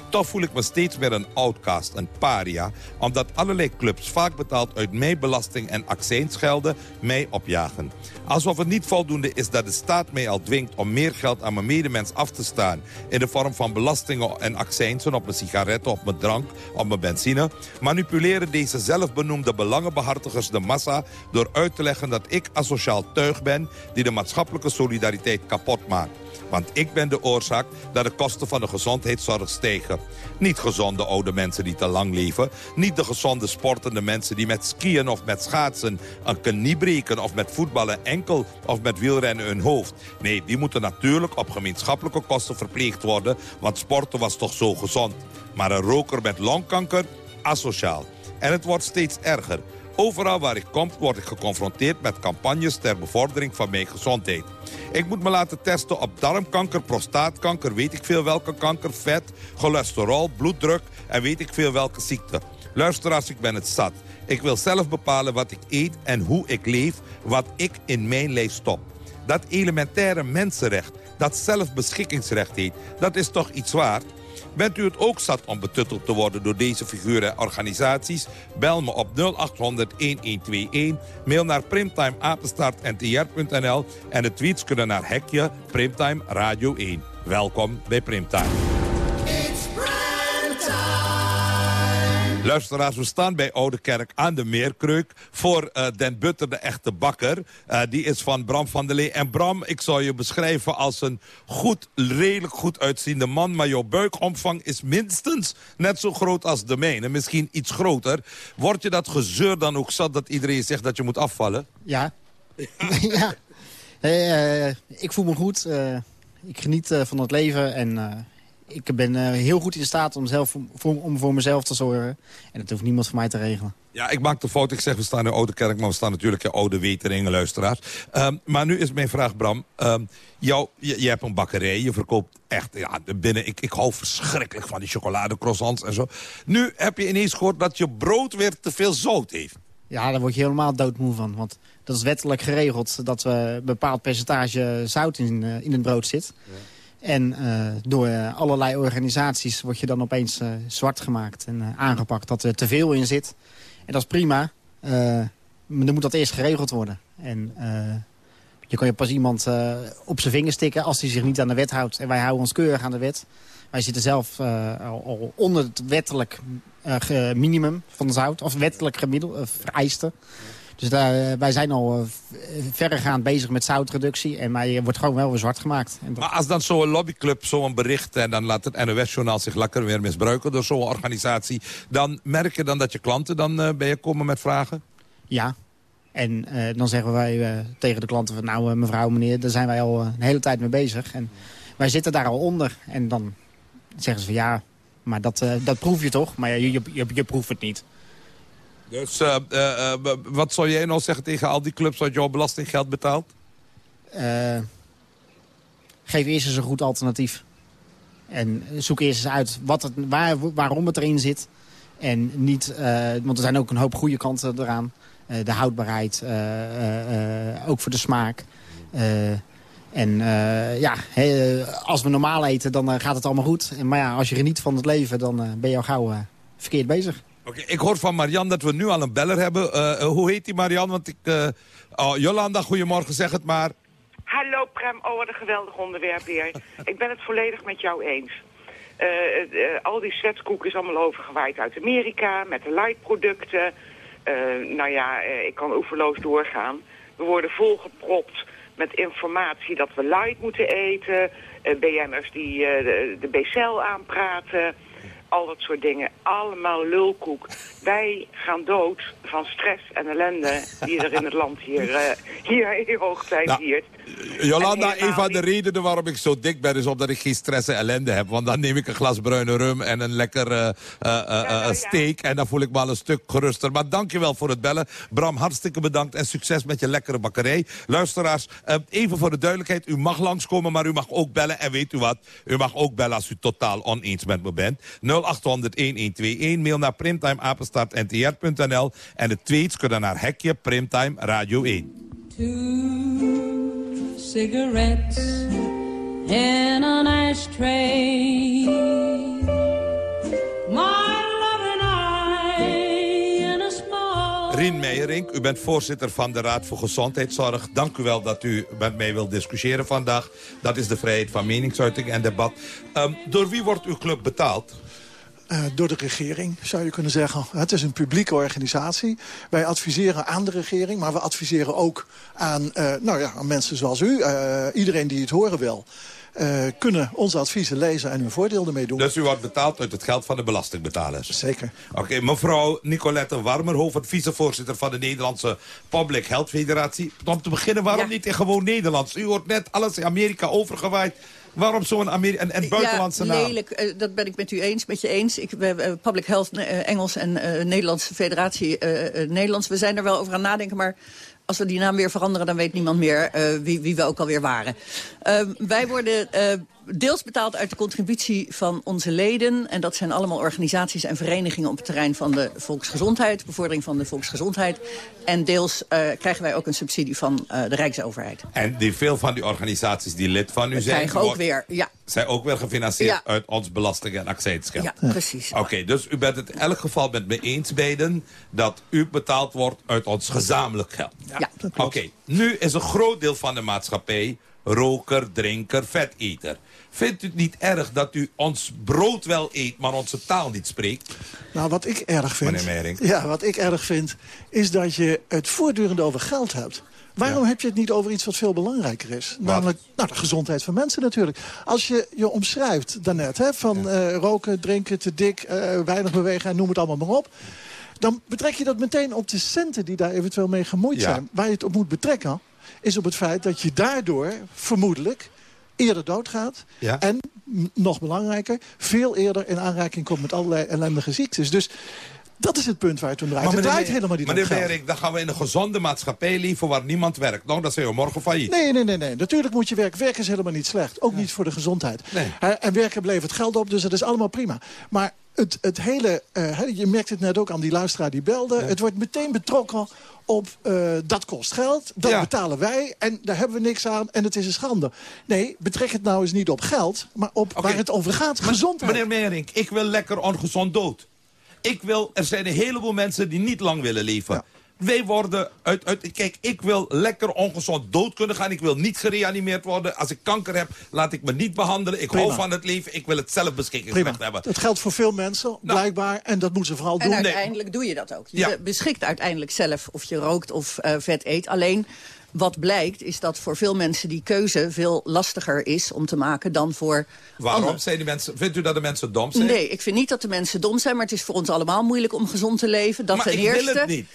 Toch voel ik me steeds meer een outcast, een paria... omdat allerlei clubs vaak betaald uit mijn belasting en accijnsgelden mij opjagen. Alsof het niet voldoende is dat de staat mij al dwingt om meer geld aan mijn medemens af te staan... in de vorm van belastingen en accijnsen op mijn sigaretten, op mijn drank, op mijn benzine... manipuleren deze zelfbenoemde belangenbehartigers de massa... door uit te leggen dat ik asociaal tuig ben die de maatschappelijke solidariteit kapot maakt. Want ik ben de oorzaak dat de kosten van de gezondheidszorg stijgen. Niet gezonde oude mensen die te lang leven. Niet de gezonde sportende mensen die met skiën of met schaatsen... een knie breken of met voetballen enkel of met wielrennen hun hoofd. Nee, die moeten natuurlijk op gemeenschappelijke kosten verpleegd worden... want sporten was toch zo gezond. Maar een roker met longkanker, asociaal. En het wordt steeds erger. Overal waar ik kom word ik geconfronteerd met campagnes ter bevordering van mijn gezondheid. Ik moet me laten testen op darmkanker, prostaatkanker, weet ik veel welke kanker, vet, cholesterol, bloeddruk en weet ik veel welke ziekte. Luisteraars, ik ben het zat. Ik wil zelf bepalen wat ik eet en hoe ik leef, wat ik in mijn lijf stop. Dat elementaire mensenrecht, dat zelfbeschikkingsrecht heet, dat is toch iets waard? Bent u het ook zat om betutteld te worden door deze figuren en organisaties? Bel me op 0800-1121, mail naar primtimeapenstaartntr.nl en de tweets kunnen naar hekje Primtime Radio 1. Welkom bij Primtime. Luisteraars, we staan bij Oude Kerk aan de Meerkreuk... voor eh, Den Butter, de echte bakker. Eh, die is van Bram van der Lee. En Bram, ik zou je beschrijven als een goed, redelijk goed uitziende man... maar jouw buikomvang is minstens net zo groot als de mijne. Misschien iets groter. Word je dat gezeur dan ook zat dat iedereen zegt dat je moet afvallen? Ja. [LAUGHS] ja. Eh, eh, ik voel me goed. Ik geniet van het leven. En ik ben eh, heel goed in staat om, zelf, voor, om voor mezelf te zorgen. En dat hoeft niemand voor mij te regelen. Ja, ik maak de fout. Ik zeg, we staan in Oude Kerk, maar we staan natuurlijk in Oude Weteringen, luisteraars. Ehm, maar nu is mijn vraag, Bram. Ehm, jou, je, je hebt een bakkerij, je verkoopt echt, ja, binnen, ik, ik hou verschrikkelijk van die chocoladecroissants en zo. Nu heb je ineens gehoord dat je brood weer te veel zout heeft. Ja, daar word je helemaal doodmoe van. Want dat is wettelijk geregeld dat we een bepaald percentage zout in, eh, in het brood zit. En eh, door allerlei organisaties word je dan opeens eh, zwart gemaakt en eh, aangepakt dat er te veel in zit. En dat is prima, maar dan moet dat eerst geregeld worden. En je kan je pas iemand op zijn vingers stikken als hij zich niet aan de wet houdt. En wij houden ons keurig aan de wet. Wij zitten zelf al, onder het wettelijk minimum van zout, of wettelijk gemiddelde, uh, vereiste. Dus daar, eh, wij zijn al eh, verregaand bezig met zoutreductie. En maar je wordt gewoon wel weer zwart gemaakt. En dat- Maar als dan zo'n lobbyclub zo'n bericht... en dan laat het NOS-journaal zich lekker weer misbruiken door zo'n organisatie... dan merk je dan dat je klanten dan eh, bij je komen met vragen? Ja. En eh, dan zeggen wij eh, tegen de klanten van... nou, eh, mevrouw, meneer, daar zijn wij al eh, een hele tijd mee bezig. En wij zitten daar al onder. En dan zeggen ze van ja, maar dat, eh, dat proef je toch? Maar ja, je, je, je proeft het niet. Dus eh, eh, eh, wat zou jij nou zeggen tegen al die clubs... dat jouw belastinggeld betaalt? Geef eerst eens een goed alternatief. En zoek eerst eens uit wat het, waar, waarom het erin zit. En niet, want er zijn ook een hoop goede kanten eraan. De houdbaarheid, ook voor de smaak. En ja, als we normaal eten, dan gaat het allemaal goed. Maar ja, als je geniet van het leven, dan ben je al gauw verkeerd bezig. Oké, ik hoor van Marian dat we nu al een beller hebben. Eh, eh, hoe heet die Marian? Want ik... eh, oh, Jolanda, goedemorgen, zeg het maar. Hallo Prem, oh wat een geweldig onderwerp weer. [LAUGHS] Ik ben het volledig met jou eens. Al die zwetskoek is allemaal overgewaaid uit Amerika, met de light-producten. Nou ja, ik kan oeverloos doorgaan. We worden volgepropt met informatie dat we light moeten eten. BN'ers die de, de BCL aanpraten. Al dat soort dingen. Allemaal lulkoek. Wij gaan dood van stress en ellende die er in het land hier, eh hier in hoogtijd Nou, viert. Jolanda, een van de redenen waarom ik zo dik ben... is omdat ik geen stress en ellende heb. Want dan neem ik een glas bruine rum en een lekker eh, eh, eh, eh, steak... en dan voel ik me al een stuk geruster. Maar dankjewel voor het bellen. Bram, hartstikke bedankt en succes met je lekkere bakkerij. Luisteraars, even voor de duidelijkheid. U mag langskomen, maar u mag ook bellen. En weet u wat? U mag ook bellen als u totaal oneens met me bent. 0800-1121, mail naar primtimeapenstaartntr.nl. En de tweets kunnen naar hekje Primtime Radio 1. Two cigarettes in an ashtray. Rien Meijerink, u bent voorzitter van de Raad voor Gezondheidszorg. Dank u wel dat u met mij wilt discussiëren vandaag. Dat is de vrijheid van meningsuiting en debat. Ehm, door wie wordt uw club betaald? Eh, door de regering, zou je kunnen zeggen. Het is een publieke organisatie. Wij adviseren aan de regering, maar we adviseren ook aan, eh, nou ja, aan mensen zoals u. eh, iedereen die het horen wil. eh, kunnen onze adviezen lezen en hun voordeel ermee doen. Dus u wordt betaald uit het geld van de belastingbetalers? Zeker. Oké, mevrouw Nicolette Warmerhoven, vicevoorzitter van de Nederlandse Public Health Federatie. Om te beginnen, waarom niet in gewoon Nederlands? U hoort net alles in Amerika overgewaaid. Waarom zo'n en, en buitenlandse ja, naam? lelijk. eh, dat ben ik met u eens, met je eens. Ik, we, Public Health eh, Engels en eh, Nederlandse Federatie Nederlands. We zijn er wel over aan nadenken, maar als we die naam weer veranderen... dan weet niemand meer wie, wie we ook alweer waren. Wij worden deels betaald uit de contributie van onze leden. En dat zijn allemaal organisaties en verenigingen op het terrein van de volksgezondheid. Bevordering van de volksgezondheid. En deels eh, krijgen wij ook een subsidie van eh, de Rijksoverheid. En die, veel van die organisaties die lid van u zijn... krijgen ook wordt- weer, ja. zijn ook weer gefinancierd Ja. uit ons belasting- en accijnsgeld. Ja, precies. Oké, dus u bent het in elk geval met me eens beiden... dat u betaald wordt uit ons gezamenlijk geld. Ja, Oké, nu is een groot deel van de maatschappij roker, drinker, veteter. Vindt u het niet erg dat u ons brood wel eet, maar onze taal niet spreekt? Nou, wat ik erg vind... Ja, wat ik erg vind, is dat je het voortdurend over geld hebt. Waarom heb je het niet over iets wat veel belangrijker is? Namelijk nou, de gezondheid van mensen natuurlijk. Als je je omschrijft daarnet, hè, van eh, roken, drinken, te dik, eh, weinig bewegen en noem het allemaal maar op. Dan betrek je dat meteen op de centen die daar eventueel mee gemoeid Ja. zijn. Waar je het op moet betrekken, is op het feit dat je daardoor vermoedelijk eerder doodgaat. Ja. En, nog belangrijker, veel eerder in aanraking komt met allerlei ellendige ziektes. Dus dat is het punt waar het om draait. Het draait helemaal niet om Meneer. Meiring, dan gaan we in een gezonde maatschappij leven waar niemand werkt. Nou, dan zijn we morgen failliet. Nee, nee, nee, nee. Natuurlijk moet je werken. Werken is helemaal niet slecht. Ook niet voor de gezondheid. En werken levert geld op, dus dat is allemaal prima. Maar het, het hele... eh, je merkt het net ook aan die luisteraar die belde. Het wordt meteen betrokken op eh, dat kost geld, dat Ja. betalen wij... en daar hebben we niks aan en het is een schande. Nee, betrek het nou eens niet op geld, maar op waar het over gaat, gezondheid. Meneer Meiring, ik wil lekker ongezond dood. Ik wil, er zijn een heleboel mensen die niet lang willen leven. Wij worden uit, uit... Kijk, ik wil lekker ongezond dood kunnen gaan. Ik wil niet gereanimeerd worden. Als ik kanker heb, laat ik me niet behandelen. Ik Prima. hou van het leven. Ik wil het zelfbeschikkingsrecht Prima. hebben. Dat geldt voor veel mensen, blijkbaar. En dat moeten ze vooral En doen. uiteindelijk doe je dat ook. Je Ja. beschikt uiteindelijk zelf of je rookt of eh, vet eet. Alleen wat blijkt is dat voor veel mensen die keuze veel lastiger is om te maken dan voor Waarom anderen. zijn die mensen... Vindt u dat de mensen dom zijn? Nee, ik vind niet dat de mensen dom zijn, maar het is voor ons allemaal moeilijk om gezond te leven. Dat maar ten ik eerste. wil het niet.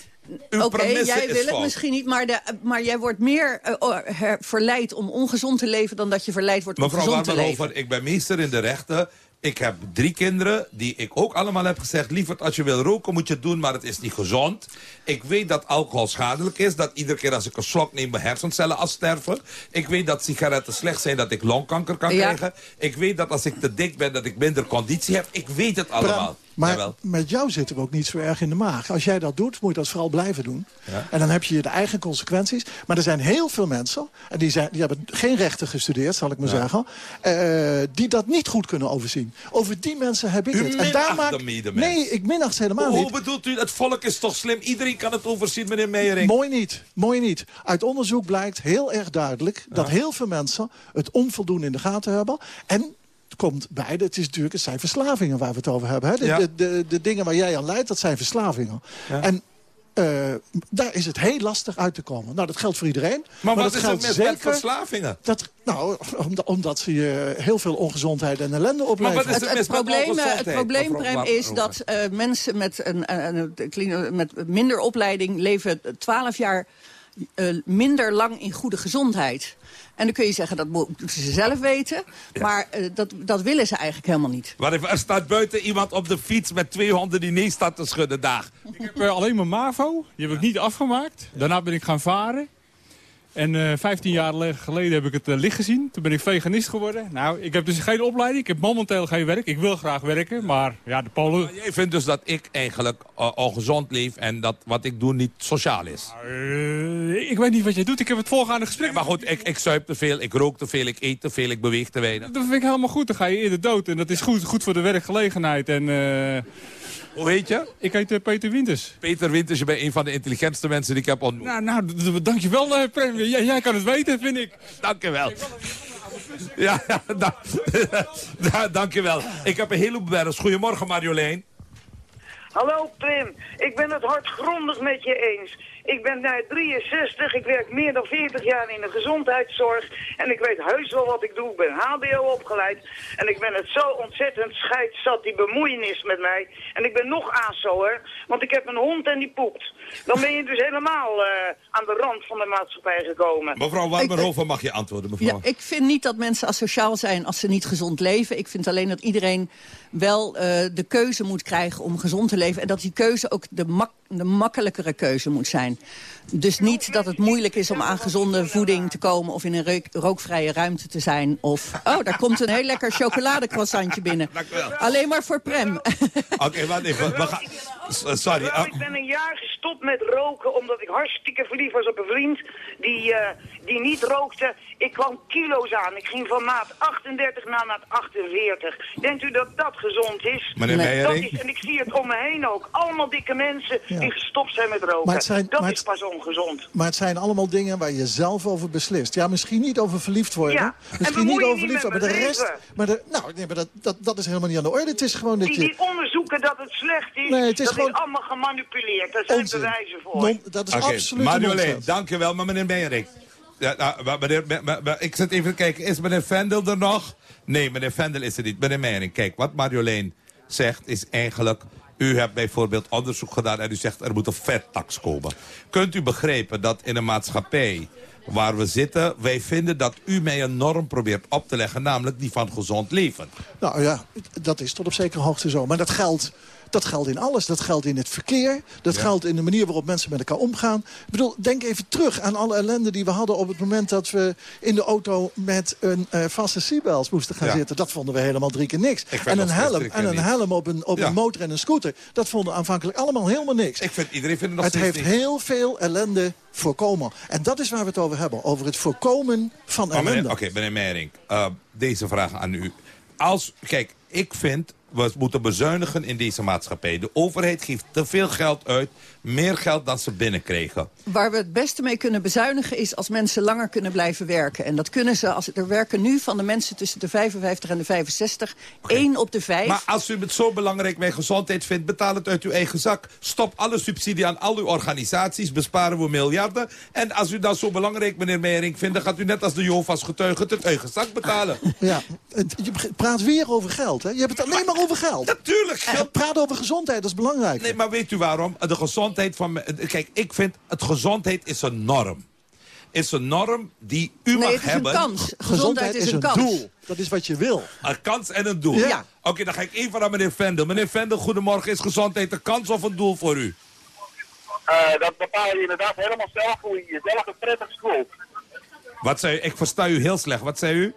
Oké, jij wil het misschien niet, maar, de, maar jij wordt meer eh, verleid om ongezond te leven... dan dat je verleid wordt om Mevrouw gezond te leven. Warmerhofer, ik ben meester in de rechten. Ik heb drie kinderen die ik ook allemaal heb gezegd... lieverd, als je wil roken moet je het doen, maar het is niet gezond. Ik weet dat alcohol schadelijk is. Dat iedere keer als ik een slok neem mijn hersencellen afsterven. Ik weet dat sigaretten slecht zijn, dat ik longkanker kan Ja. krijgen. Ik weet dat als ik te dik ben, dat ik minder conditie heb. Ik weet het allemaal. Bram, maar Jawel. met jou zitten we ook niet zo erg in de maag. Als jij dat doet, moet je dat vooral blijven doen. Ja. En dan heb je de eigen consequenties. Maar er zijn heel veel mensen, en die, zijn, die hebben geen rechten gestudeerd, zal ik maar Ja. zeggen... eh, die dat niet goed kunnen overzien. Over die mensen heb ik U het. En daar maak... Nee, ik minacht ze helemaal Hoe niet. bedoelt u, het volk is toch slim? Iedereen kan het overzien, meneer Meijering. Mooi niet, mooi niet. Uit onderzoek blijkt heel erg duidelijk... dat heel veel mensen het onvoldoende in de gaten hebben. En het komt bij, het, is natuurlijk, het zijn verslavingen waar we het over hebben. Hè? De, Ja. de, de, de dingen waar jij aan leidt, dat zijn verslavingen. Ja. En eh, daar is het heel lastig uit te komen. Nou, dat geldt voor iedereen. Maar, wat dat is geldt mis met zeker... verslavingen? Dat, nou, omdat, omdat ze je heel veel ongezondheid en ellende opleveren. Het, het probleem, eh, het probleem Prem, is dat eh, mensen met, een, een, met minder opleiding leven 12 jaar eh, minder lang in goede gezondheid. En dan kun je zeggen, dat moeten ze zelf weten. Maar eh, dat, dat willen ze eigenlijk helemaal niet. Waar even, er staat buiten iemand op de fiets met twee honden die nee staat te schudden dag. Ik heb eh, alleen mijn MAVO. Die heb ik niet afgemaakt. Daarna ben ik gaan varen. En eh 15 jaar le- geleden heb ik het eh, licht gezien. Toen ben ik veganist geworden. Nou, ik heb dus geen opleiding. Ik heb momenteel geen werk. Ik wil graag werken, maar ja, de Polen... Jij vindt dus dat ik eigenlijk eh, ongezond leef en dat wat ik doe niet sociaal is. Eh, ik weet niet wat jij doet. Ik heb het voorgaande gesprek. maar goed, ik, ik zuip te veel, ik rook te veel, ik eet te veel, ik beweeg te weinig. Dat vind ik helemaal goed. Dan ga je eerder dood. En dat is goed, goed voor de werkgelegenheid. En, Hoe heet je? Ik heet eh, Peter Winters. Peter Winters, je bent een van de intelligentste mensen die ik heb ontmoet. Nou, nou dankjewel, uh, Prem. Jij, jij kan het weten, vind ik. Dankjewel. Ja, ja da, [LAUGHS] da, dankjewel. Ik heb een heleboel bellers. Goedemorgen Marjolein. Hallo Prim, ik ben het hardgrondig met je eens. Ik ben nu 63, ik werk meer dan 40 jaar in de gezondheidszorg. En ik weet heus wel wat ik doe. Ik ben HBO opgeleid. En ik ben het zo ontzettend scheidzat, die bemoeienis met mij. En ik ben nog aso hoor, want ik heb een hond en die poept. Dan ben je dus helemaal eh, aan de rand van de maatschappij gekomen. Mevrouw Warmerhoven mag je antwoorden, mevrouw. Ja, ik vind niet dat mensen asociaal zijn als ze niet gezond leven. Ik vind alleen dat iedereen wel eh, de keuze moet krijgen om gezond te leven. En dat die keuze ook de, de makkelijkere keuze moet zijn. Dus niet dat het moeilijk is om aan gezonde voeding te komen... of in een rookvrije ruimte te zijn. Of, oh, daar komt een heel lekker chocoladecroissantje binnen. Alleen maar voor Prem. Oké, wacht even. We gaan... Sorry. Ah, ik ben een jaar gestopt met roken omdat ik hartstikke verliefd was op een vriend die, eh, die niet rookte. Ik kwam kilo's aan. Ik ging van maat 38 naar maat 48. Denkt u dat dat gezond is? Meneer dat is en ik zie het om me heen ook. Allemaal dikke mensen die gestopt zijn met roken. Maar het zijn, dat is pas ongezond. Maar het zijn allemaal dingen waar je zelf over beslist. Ja, misschien niet over verliefd worden. Ja, en Misschien niet je over verliefd worden. Maar de rest... leven. Maar de, nou, nee, maar dat, dat, dat is helemaal niet aan de orde. Het is gewoon dat Die, je... die onderzoeken dat het slecht is, Nee, het is dat gewoon- is allemaal gemanipuleerd. Daar zijn Onzin. bewijzen voor. Non- dat is absoluut Marjolein, nonsens. dankjewel. Maar meneer Meijerink. Ja, nou, maar meneer, maar- maar- maar ik zit even te kijken. Is meneer Vendel er nog? Nee, meneer Vendel is er niet. Meneer Meijerink, kijk, wat Marjolein zegt is eigenlijk... U hebt bijvoorbeeld onderzoek gedaan en u zegt er moet een vettax komen. Kunt u begrijpen dat in een maatschappij waar we zitten... wij vinden dat u mij een norm probeert op te leggen... namelijk die van gezond leven. Nou ja, dat is tot op zekere hoogte zo. Maar dat geldt, dat geldt in alles. Dat geldt in het verkeer. Dat Ja. geldt in de manier waarop mensen met elkaar omgaan. Ik bedoel, denk even terug aan alle ellende die we hadden... op het moment dat we in de auto met een eh, vaste seatbelt moesten gaan Ja. zitten. Dat vonden we helemaal drie keer niks. En een helm, en een helm op, een, op Ja. een motor en een scooter... dat vonden aanvankelijk allemaal helemaal niks. Ik vind, iedereen vindt het nog Het heeft heel veel ellende voorkomen. En dat is waar we het over hebben. Over het voorkomen van ellende. meneer- Oké, meneer Meijerink, eh, deze vraag aan u. Als, kijk, ik vind, we moeten bezuinigen in deze maatschappij. De overheid geeft te veel geld uit, meer geld dan ze binnenkregen. Waar we het beste mee kunnen bezuinigen is als mensen langer kunnen blijven werken. En dat kunnen ze, als er werken nu van de mensen tussen de 55 en de 65, één op de vijf. Maar als u het zo belangrijk bij gezondheid vindt, betaal het uit uw eigen zak. Stop alle subsidie aan al uw organisaties, besparen we miljarden. En als u dat zo belangrijk, meneer Meijerink, vindt... dan gaat u net als de Jehovah's getuigen het uit eigen zak betalen. Ja, je praat weer over geld. Hè? Je hebt het alleen maar over geld. Natuurlijk, geld. Praat over gezondheid, dat is belangrijk. Nee, maar weet u waarom? De gezondheid van... me- Kijk, ik vind, het gezondheid is een norm. Is een norm die u Nee, mag het is een hebben. kans. Gezondheid is een doel. Dat is wat je wil. Een kans en een doel. Ja. Oké, dan ga ik even naar meneer Vendel. Meneer Vendel, goedemorgen. Is gezondheid een kans of een doel voor u? Eh, dat bepaal je inderdaad helemaal zelf hoe je jezelf het prettigst voelt. Wat zei u? Ik versta u heel slecht. Wat zei u?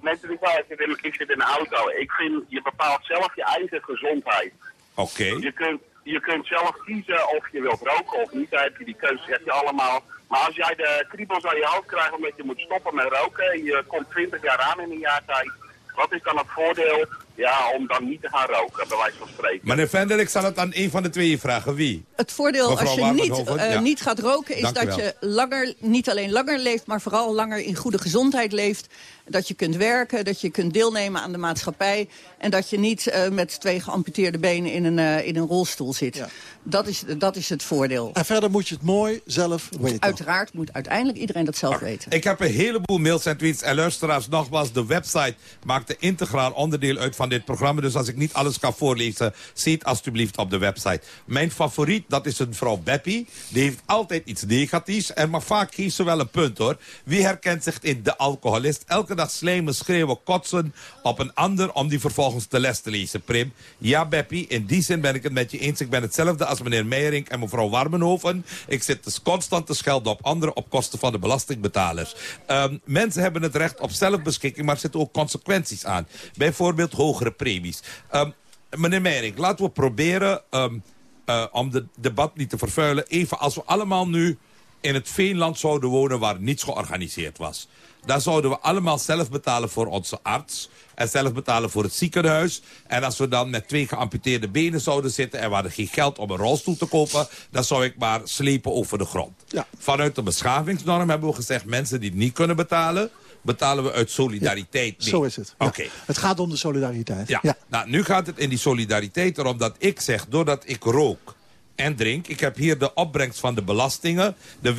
Mensen die zeggen, ik zit, in, ik zit in een auto. Ik vind, je bepaalt zelf je eigen gezondheid. Oké. Je, kunt, je kunt zelf kiezen of je wilt roken of niet. Daar heb je die keuze, heb je allemaal. Maar als jij de kriebels aan je hoofd krijgt omdat je moet stoppen met roken... en je komt 20 jaar aan in een jaar tijd... wat is dan het voordeel ja, om dan niet te gaan roken, bij wijze van spreken? Meneer Vendel, ik zal het aan een van de tweeën vragen. Wie? Het voordeel Mevrouw als je niet, eh, Ja. niet gaat roken is Dank dat je langer, niet alleen langer leeft, maar vooral langer in goede gezondheid leeft. Dat je kunt werken, dat je kunt deelnemen aan de maatschappij. En dat je niet eh, met twee geamputeerde benen in een, eh, in een rolstoel zit. Dat, is, dat is het voordeel. En verder moet je het mooi zelf weten. Uiteraard moet uiteindelijk iedereen dat zelf weten. Ik heb een heleboel mails en tweets. En luisteraars, nogmaals, de website maakt een integraal onderdeel uit van dit programma. Dus als ik niet alles kan voorlezen, zie het alstublieft op de website. Mijn favoriet, dat is een vrouw Beppie. Die heeft altijd iets negatiefs. En maar vaak geeft ze wel een punt hoor. Wie herkent zich in de alcoholist? Elke dag slijmen, schreeuwen, kotsen op een ander om die vervolgens de les te lezen. Prim, ja Beppie, in die zin ben ik het met je eens. Ik ben hetzelfde als meneer Meijering en mevrouw Warmenhoven. Ik zit dus constant te schelden op anderen op kosten van de belastingbetalers. Ehm, mensen hebben het recht op zelfbeschikking, maar er zitten ook consequenties aan. Bijvoorbeeld hogere premies. Ehm, meneer Meijering, laten we proberen ehm, eh, om de debat niet te vervuilen. Even als we allemaal nu in het veenland zouden wonen waar niets georganiseerd was. Dan zouden we allemaal zelf betalen voor onze arts. En zelf betalen voor het ziekenhuis. En als we dan met twee geamputeerde benen zouden zitten... en we hadden geen geld om een rolstoel te kopen... dan zou ik maar slepen over de grond. Vanuit de beschavingsnorm hebben we gezegd... mensen die het niet kunnen betalen... betalen we uit solidariteit mee. Zo is het. Ja. Oké. Het gaat om de solidariteit. Ja. Nou, nu gaat het in die solidariteit erom dat ik zeg... doordat ik rook en drink... ik heb hier de opbrengst van de belastingen. De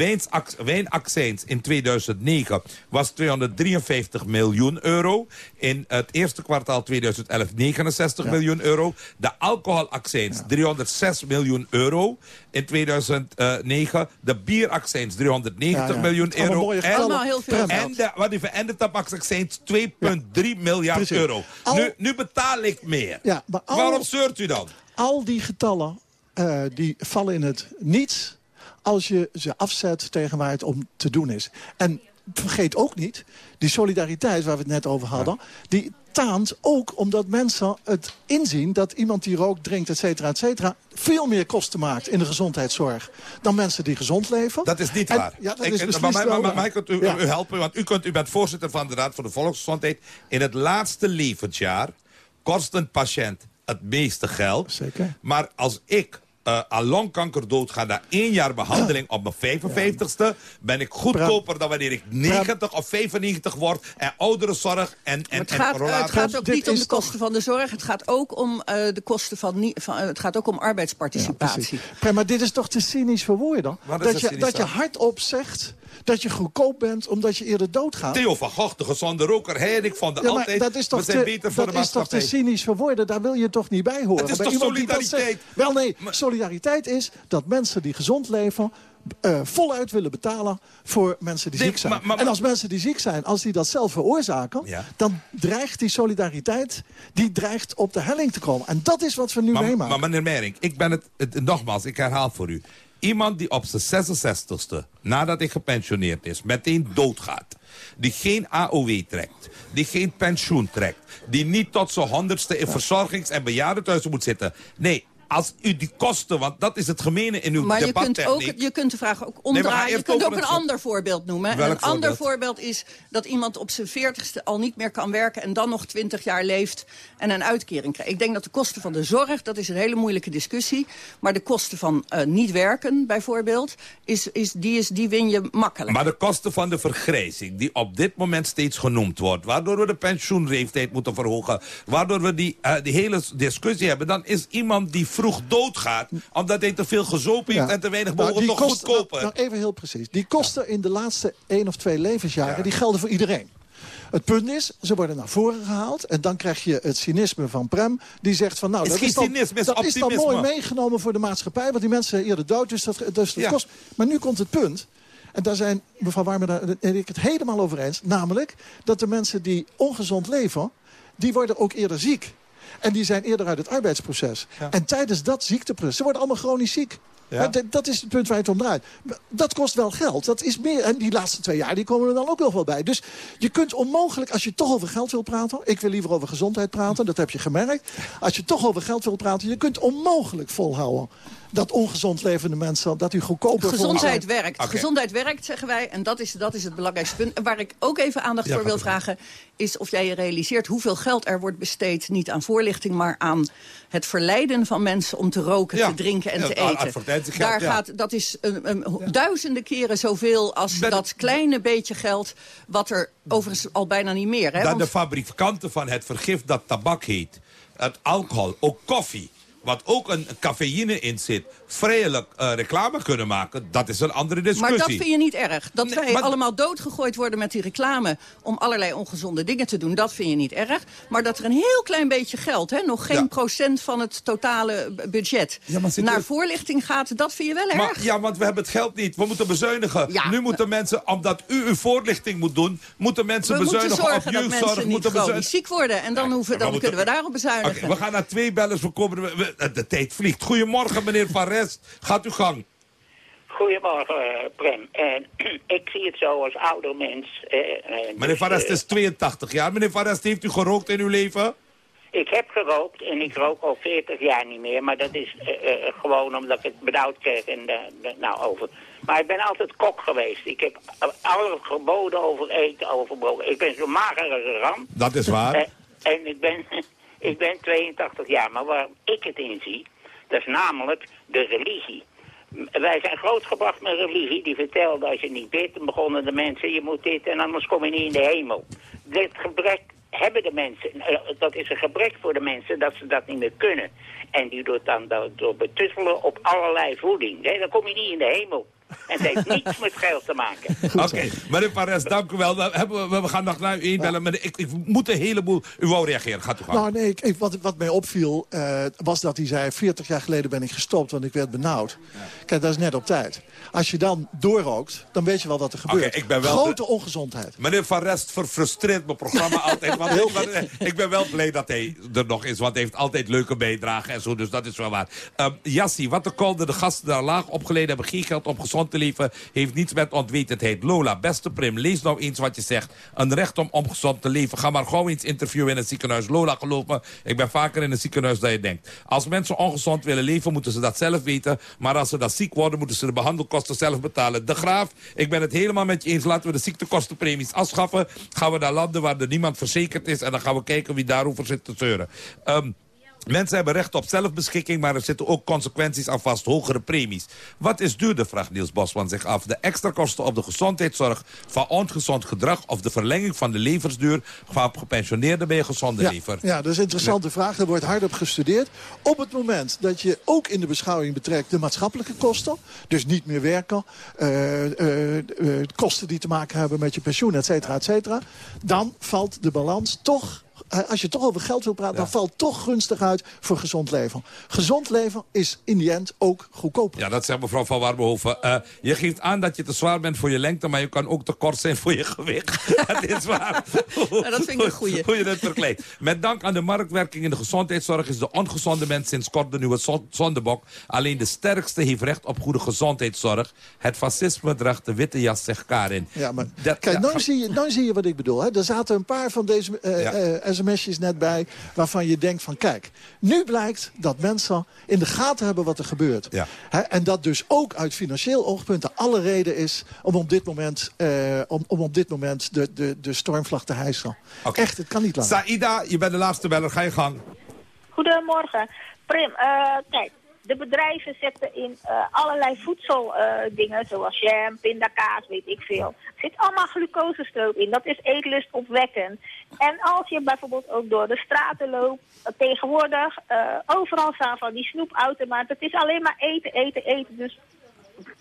wijnaccijns in 2009 was 253 miljoen euro. In het eerste kwartaal 2011 69 miljoen euro. De alcoholaccijns 306 miljoen euro in 2009. De bieraccijns 390 Ja, ja. miljoen euro. En-. Allemaal heel veel En geld. de, wat even, en de tabaksaccijns 2,3 miljard precies. euro. Al- Nu, nu betaal ik meer. Ja, maar al- Waarom zeurt u dan? Al die getallen eh, die vallen in het niets als je ze afzet tegen waar het om te doen is. En vergeet ook niet, die solidariteit waar we het net over hadden... die taant ook omdat mensen het inzien dat iemand die rookt, drinkt, et cetera, et cetera... veel meer kosten maakt in de gezondheidszorg dan mensen die gezond leven. Dat is niet En- waar. ja, dat Ik- is maar, beslist maar, maar, maar mij kunt u, Ja. u helpen, want u, kunt, u bent voorzitter van de Raad voor de Volksgezondheid. In het laatste levensjaar kost een patiënt het meeste geld. Zeker. Maar als ik eh, aan longkanker doodga na één jaar behandeling op mijn 55ste... ben ik goedkoper dan wanneer ik 90 of 95 word... en ouderenzorg en, en, Het gaat, en eh, het gaat ook niet om de kosten van de zorg. Het gaat ook om eh, de kosten van, van eh, het gaat ook om arbeidsparticipatie. Prem, maar dit is toch te cynisch voor woorden? Dat je, cynisch dat je hardop zegt dat je goedkoop bent omdat je eerder doodgaat. Theo van Gogh, de gezonde roker, Ja, maar altijd... dat is toch, we zijn te, beter voor dat de is toch te cynisch voor woorden? Daar wil je toch niet bij horen? Het is Bij toch solidariteit? zegt. Wel nee, solidariteit is dat mensen die gezond leven... eh, voluit willen betalen voor mensen die Nee, ziek zijn. maar- maar- en als mensen die ziek zijn, als die dat zelf veroorzaken... Ja. dan dreigt die solidariteit die dreigt op de helling te komen. En dat is wat we nu Maar, meemaken. maar meneer Meiring, ik ben het, het- nogmaals, ik herhaal voor u. Iemand die op zijn 66ste, nadat hij gepensioneerd is, meteen doodgaat. Die geen AOW trekt. Die geen pensioen trekt. Die niet tot zijn honderdste in verzorgings- en bejaardentehuizen moet zitten. Nee, als u die kosten, want dat is het gemene in uw Maar je kunt, ook, debattechniek. je kunt de vraag ook Nee, maar omdraaien. je kunt ook een ander voorbeeld noemen. Welk een ander voorbeeld? is dat iemand op zijn veertigste al niet meer kan werken... en dan nog twintig jaar leeft en een uitkering krijgt. Ik denk dat de kosten van de zorg, dat is een hele moeilijke discussie... maar de kosten van eh, niet werken bijvoorbeeld, is, is, die, is, die win je makkelijk. Maar de kosten van de vergrijzing, die op dit moment steeds genoemd wordt... waardoor we de pensioenleeftijd moeten verhogen... waardoor we die, eh, die hele discussie hebben... dan is iemand die vroeg doodgaat... omdat hij te veel gezopen heeft Ja. en te weinig die nog kosten- goedkoper. Nou, nou, even heel precies. Die kosten in de laatste één of twee levensjaren... die gelden voor iedereen. Het punt is, ze worden naar voren gehaald... en dan krijg je het cynisme van Prem. Die zegt van, nou, Is dat, is dan, is dat is dan mooi meegenomen voor de maatschappij... want die mensen zijn eerder dood, dus dat, dus dat Ja. kost... Maar nu komt het punt... En daar zijn mevrouw Warmer en ik het helemaal over eens. Namelijk dat de mensen die ongezond leven... die worden ook eerder ziek. En die zijn eerder uit het arbeidsproces. En tijdens dat ziekteproces... ze worden allemaal chronisch ziek. Ja. Maar d- Dat is het punt waar het om draait. Dat kost wel geld. Dat is meer. En die laatste twee jaar die komen er dan ook nog wel bij. Dus je kunt onmogelijk, als je toch over geld wil praten... ik wil liever over gezondheid praten, dat heb je gemerkt. Als je toch over geld wil praten... je kunt onmogelijk volhouden dat ongezond levende mensen... dat u goedkoper Gezondheid werkt. Gezondheid werkt, zeggen wij. En dat is, dat is het belangrijkste punt. En waar ik ook even aandacht Ja, voor wil vragen... is of jij je realiseert hoeveel geld er wordt besteed... niet aan voorlichting, maar aan het verleiden van mensen... om te roken, Ja. te drinken en Ja, te aan eten. Daar ja. gaat, dat is een, een, duizenden keren zoveel als dat kleine beetje geld... wat er overigens al bijna niet meer... Hè? dat Want- de fabrikanten van het vergif dat tabak heet... het alcohol, ook koffie... wat ook een cafeïne in zit... vrijelijk eh, reclame kunnen maken, dat is een andere discussie. Maar dat vind je niet erg. Dat wij maar- allemaal doodgegooid worden met die reclame... om allerlei ongezonde dingen te doen, dat vind je niet erg. Maar dat er een heel klein beetje geld, hè, nog geen Ja. procent van het totale budget... Ja, naar er- voorlichting gaat, dat vind je wel erg. Maar, ja, want we hebben het geld niet. We moeten bezuinigen. Ja. Nu moeten mensen, omdat u uw voorlichting moet doen... moeten mensen we moeten bezuinigen zorgen op dat jeugdzorg. mensen niet bezuinigen. ziek worden. En dan, hoeven, dan we kunnen we daarop bezuinigen. We gaan naar twee bellers. We komen, we- we- de tijd vliegt. Goedemorgen, meneer Van Rest. Gaat uw gang. Goedemorgen, eh, Prem. En [CLEARS THROAT] ik zie het zo als ouder mens. eh, eh, Meneer dus, Van Rest eh, is 82 jaar. Meneer Van Rest, heeft u gerookt in uw leven? Ik heb gerookt en ik rook al 40 jaar niet meer. Maar dat is eh, eh, gewoon omdat ik het benauwd kreeg. En, eh, de- nou, over. Maar ik ben altijd kok geweest. Ik heb eh, alle geboden over eten overbroken. Ik ben zo mager als een ram. Dat is waar. Eh, en ik ben, [LAUGHS] ik ben 82 jaar. Maar waar ik het in zie, dat is namelijk de religie. Wij zijn grootgebracht met religie. Die vertelde als je niet bidt, dan begonnen de mensen, je moet dit en anders kom je niet in de hemel. Dit gebrek hebben de mensen. Eh, Dat is een gebrek voor de mensen dat ze dat niet meer kunnen. En die doet dan door betuttelen op allerlei voeding. Nee, dan kom je niet in de hemel. En het heeft niets met geld te maken. [LAUGHS] Oké, meneer Van Rest, dank u wel. We, hebben, we, we gaan nog naar u inbellen. Maar ik, ik moet een heleboel... U wou reageren, gaat u gang. Nou nee, ik, wat, wat mij opviel eh, was dat hij zei... 40 jaar geleden ben ik gestopt, want ik werd benauwd. Kijk, dat is net op tijd. Als je dan doorrookt, dan weet je wel wat er gebeurt. Oké, ik ben wel Grote de- ongezondheid. Meneer Van Rest verfrustreert mijn programma [LAUGHS] altijd. Want ik, ben- ik ben wel blij dat hij er nog is. Want hij heeft altijd leuke bijdragen en zo. Dus dat is wel waar. Um, Jassie, wat de kolde de gasten daar laag opgeleid hebben. Geen geld om gezond te leven. Heeft niets met onwetendheid. Lola, beste Prim, lees nou eens wat je zegt. Een recht om ongezond te leven. Ga maar gauw eens interviewen in een ziekenhuis. Lola, geloof me. Ik ben vaker in een ziekenhuis dan je denkt. Als mensen ongezond willen leven, moeten ze dat zelf weten. Maar als ze dat ziek worden, moeten ze de behandelkosten zelf betalen. De Graaf, ik ben het helemaal met je eens. Laten we de ziektekostenpremies afschaffen. Gaan we naar landen waar er niemand verzekerd is. En dan gaan we kijken wie daarover zit te zeuren. Ehm, Mensen hebben recht op zelfbeschikking, maar er zitten ook consequenties aan vast. Hogere premies. Wat is duurder, vraagt Niels Bosman zich af. De extra kosten op de gezondheidszorg van ongezond gedrag... of de verlenging van de levensduur van gepensioneerden bij een gezonde Ja, lever? ja, dat is een interessante vraag. Daar wordt hard op gestudeerd. Op het moment dat je ook in de beschouwing betrekt de maatschappelijke kosten... dus niet meer werken, eh, eh, eh, kosten die te maken hebben met je pensioen, et cetera, et cetera... dan valt de balans toch... eh, Als je toch over geld wil praten, dan valt toch gunstig uit voor gezond leven. Gezond leven is in die end ook goedkoper. Ja, dat zegt mevrouw Van Warbehoven. Eh, je geeft aan dat je te zwaar bent voor je lengte... maar je kan ook te kort zijn voor je gewicht. [LAUGHS] dat is waar. Ja, dat vind ik een goeie. Hoe je dat verkleedt. Met dank aan de marktwerking in de gezondheidszorg... is de ongezonde mens sinds kort de nieuwe zon- zondebok. Alleen de sterkste heeft recht op goede gezondheidszorg. Het fascisme draagt de witte jas, zegt Karin. Ja, maar Dat- kijk, ja, nou, ga- zie je, nou zie je wat ik bedoel. Hè. Er zaten een paar van deze eh, Ja. eh, sms'jes net bij... waarvan je denkt van, kijk, nu blijkt dat mensen in de gaten hebben wat er gebeurt. Ja. Hè, en dat dus ook uit financieel oogpunt de alle reden is... om op dit moment, eh, om, om op dit moment de, de, de stormvlag te hijsen. Echt, het kan niet langer. Saïda, je bent de laatste beller. Ga je gang. Goedemorgen. Prim, eh, kijk, de bedrijven zetten in eh, allerlei voedseldingen, zoals jam, pindakaas, weet ik veel. Er zit allemaal glucosestroop in. Dat is eetlust opwekkend. En als je bijvoorbeeld ook door de straten loopt, eh, tegenwoordig, eh, overal staan van die snoepautomaten. Het is alleen maar eten, eten, eten. Dus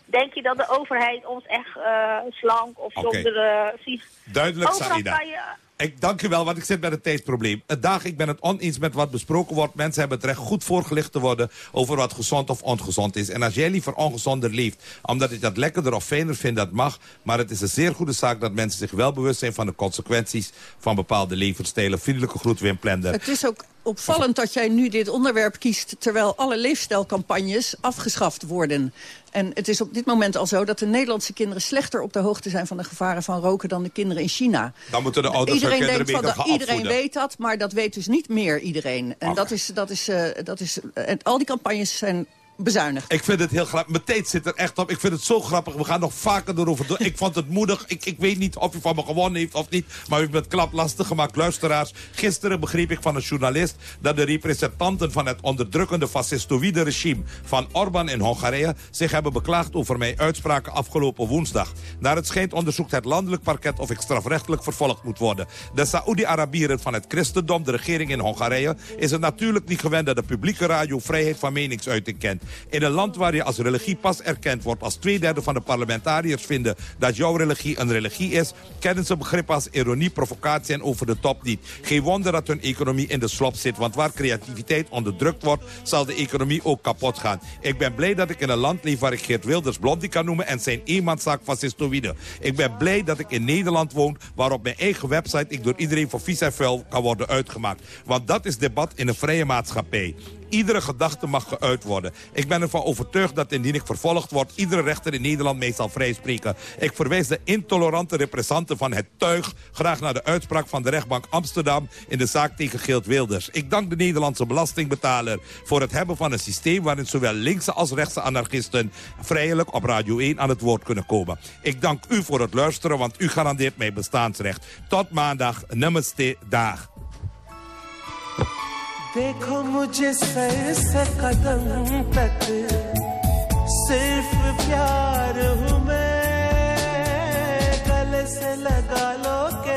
denk je dat de overheid ons echt eh, slank of zonder... eh, vies- Duidelijk, Overal Saïda. kan je... Ik dank u wel, want ik zit met een tijdsprobleem. Het dag, ik ben het oneens met wat besproken wordt. Mensen hebben het recht goed voorgelicht te worden over wat gezond of ongezond is. En als jij liever ongezonder leeft, omdat je dat lekkerder of fijner vindt, dat mag. Maar het is een zeer goede zaak dat mensen zich wel bewust zijn van de consequenties van bepaalde levensstijlen. Vriendelijke groet, Wim. Het is ook opvallend dat jij nu dit onderwerp kiest... terwijl alle leefstijlcampagnes afgeschaft worden. En het is op dit moment al zo dat de Nederlandse kinderen... slechter op de hoogte zijn van de gevaren van roken dan de kinderen in China. Dan moeten de ouders hun Iedereen, kinderen denkt van, dat, iedereen weet dat, maar dat weet dus niet meer iedereen. En dat is, dat is, eh, dat is, en al die campagnes zijn bezuinigd. Ik vind het heel grappig. Mijn tijd zit er echt op. Ik vind het zo grappig. We gaan nog vaker erover door. Ik vond het moedig. Ik, ik weet niet of u van me gewonnen heeft of niet. Maar u heeft me het klap lastig gemaakt. Luisteraars, gisteren begreep ik van een journalist... dat de representanten van het onderdrukkende fascistoïde regime... van Orbán in Hongarije zich hebben beklaagd over mijn uitspraken afgelopen woensdag. Naar het schijnt onderzoekt het landelijk parket... of ik strafrechtelijk vervolgd moet worden. De Saoedi-Arabieren van het christendom, de regering in Hongarije... is het natuurlijk niet gewend dat de publieke radio vrijheid van meningsuiting kent. In een land waar je als religie pas erkend wordt... als twee derde van de parlementariërs vinden dat jouw religie een religie is... kennen ze begrippen als ironie, provocatie en over de top niet. Geen wonder dat hun economie in de slop zit... want waar creativiteit onderdrukt wordt, zal de economie ook kapot gaan. Ik ben blij dat ik in een land leef waar ik Geert Wilders Blondie kan noemen... en zijn eenmanszaak fascistoïde. Ik ben blij dat ik in Nederland woon... waar op mijn eigen website ik door iedereen voor vies en vuil kan worden uitgemaakt. Want dat is debat in een vrije maatschappij. Iedere gedachte mag geuit worden. Ik ben ervan overtuigd dat indien ik vervolgd word... iedere rechter in Nederland mij zal vrijspreken. Ik verwijs de intolerante representanten van het tuig... graag naar de uitspraak van de rechtbank Amsterdam... in de zaak tegen Geert Wilders. Ik dank de Nederlandse belastingbetaler... voor het hebben van een systeem waarin zowel linkse als rechtse anarchisten... vrijelijk op Radio 1 aan het woord kunnen komen. Ik dank u voor het luisteren, want u garandeert mij bestaansrecht. Tot maandag. Namaste. Dag. देखो मुझे सर से कदम तक। सिर्फ़ प्यार हूँ मैं। गले से लगा लो के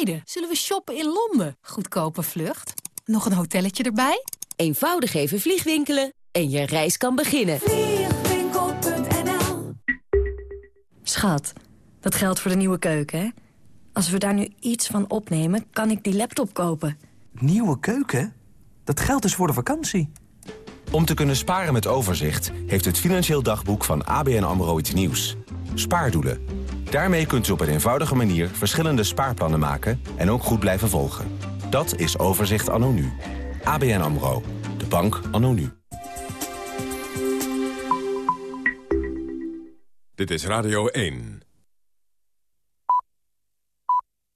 Zullen we shoppen in Londen? Goedkope vlucht. Nog een hotelletje erbij? Eenvoudig even vliegwinkelen en je reis kan beginnen. Vliegwinkel.nl Schat, dat geldt voor de nieuwe keuken, hè? Als we daar nu iets van opnemen, kan ik die laptop kopen. Nieuwe keuken? Dat geldt dus voor de vakantie. Om te kunnen sparen met overzicht... heeft het Financieel Dagboek van ABN AMRO iets nieuws. Spaardoelen. Daarmee kunt u op een eenvoudige manier verschillende spaarplannen maken... en ook goed blijven volgen. Dat is Overzicht anno nu. ABN AMRO. De bank anno nu. Dit is Radio 1.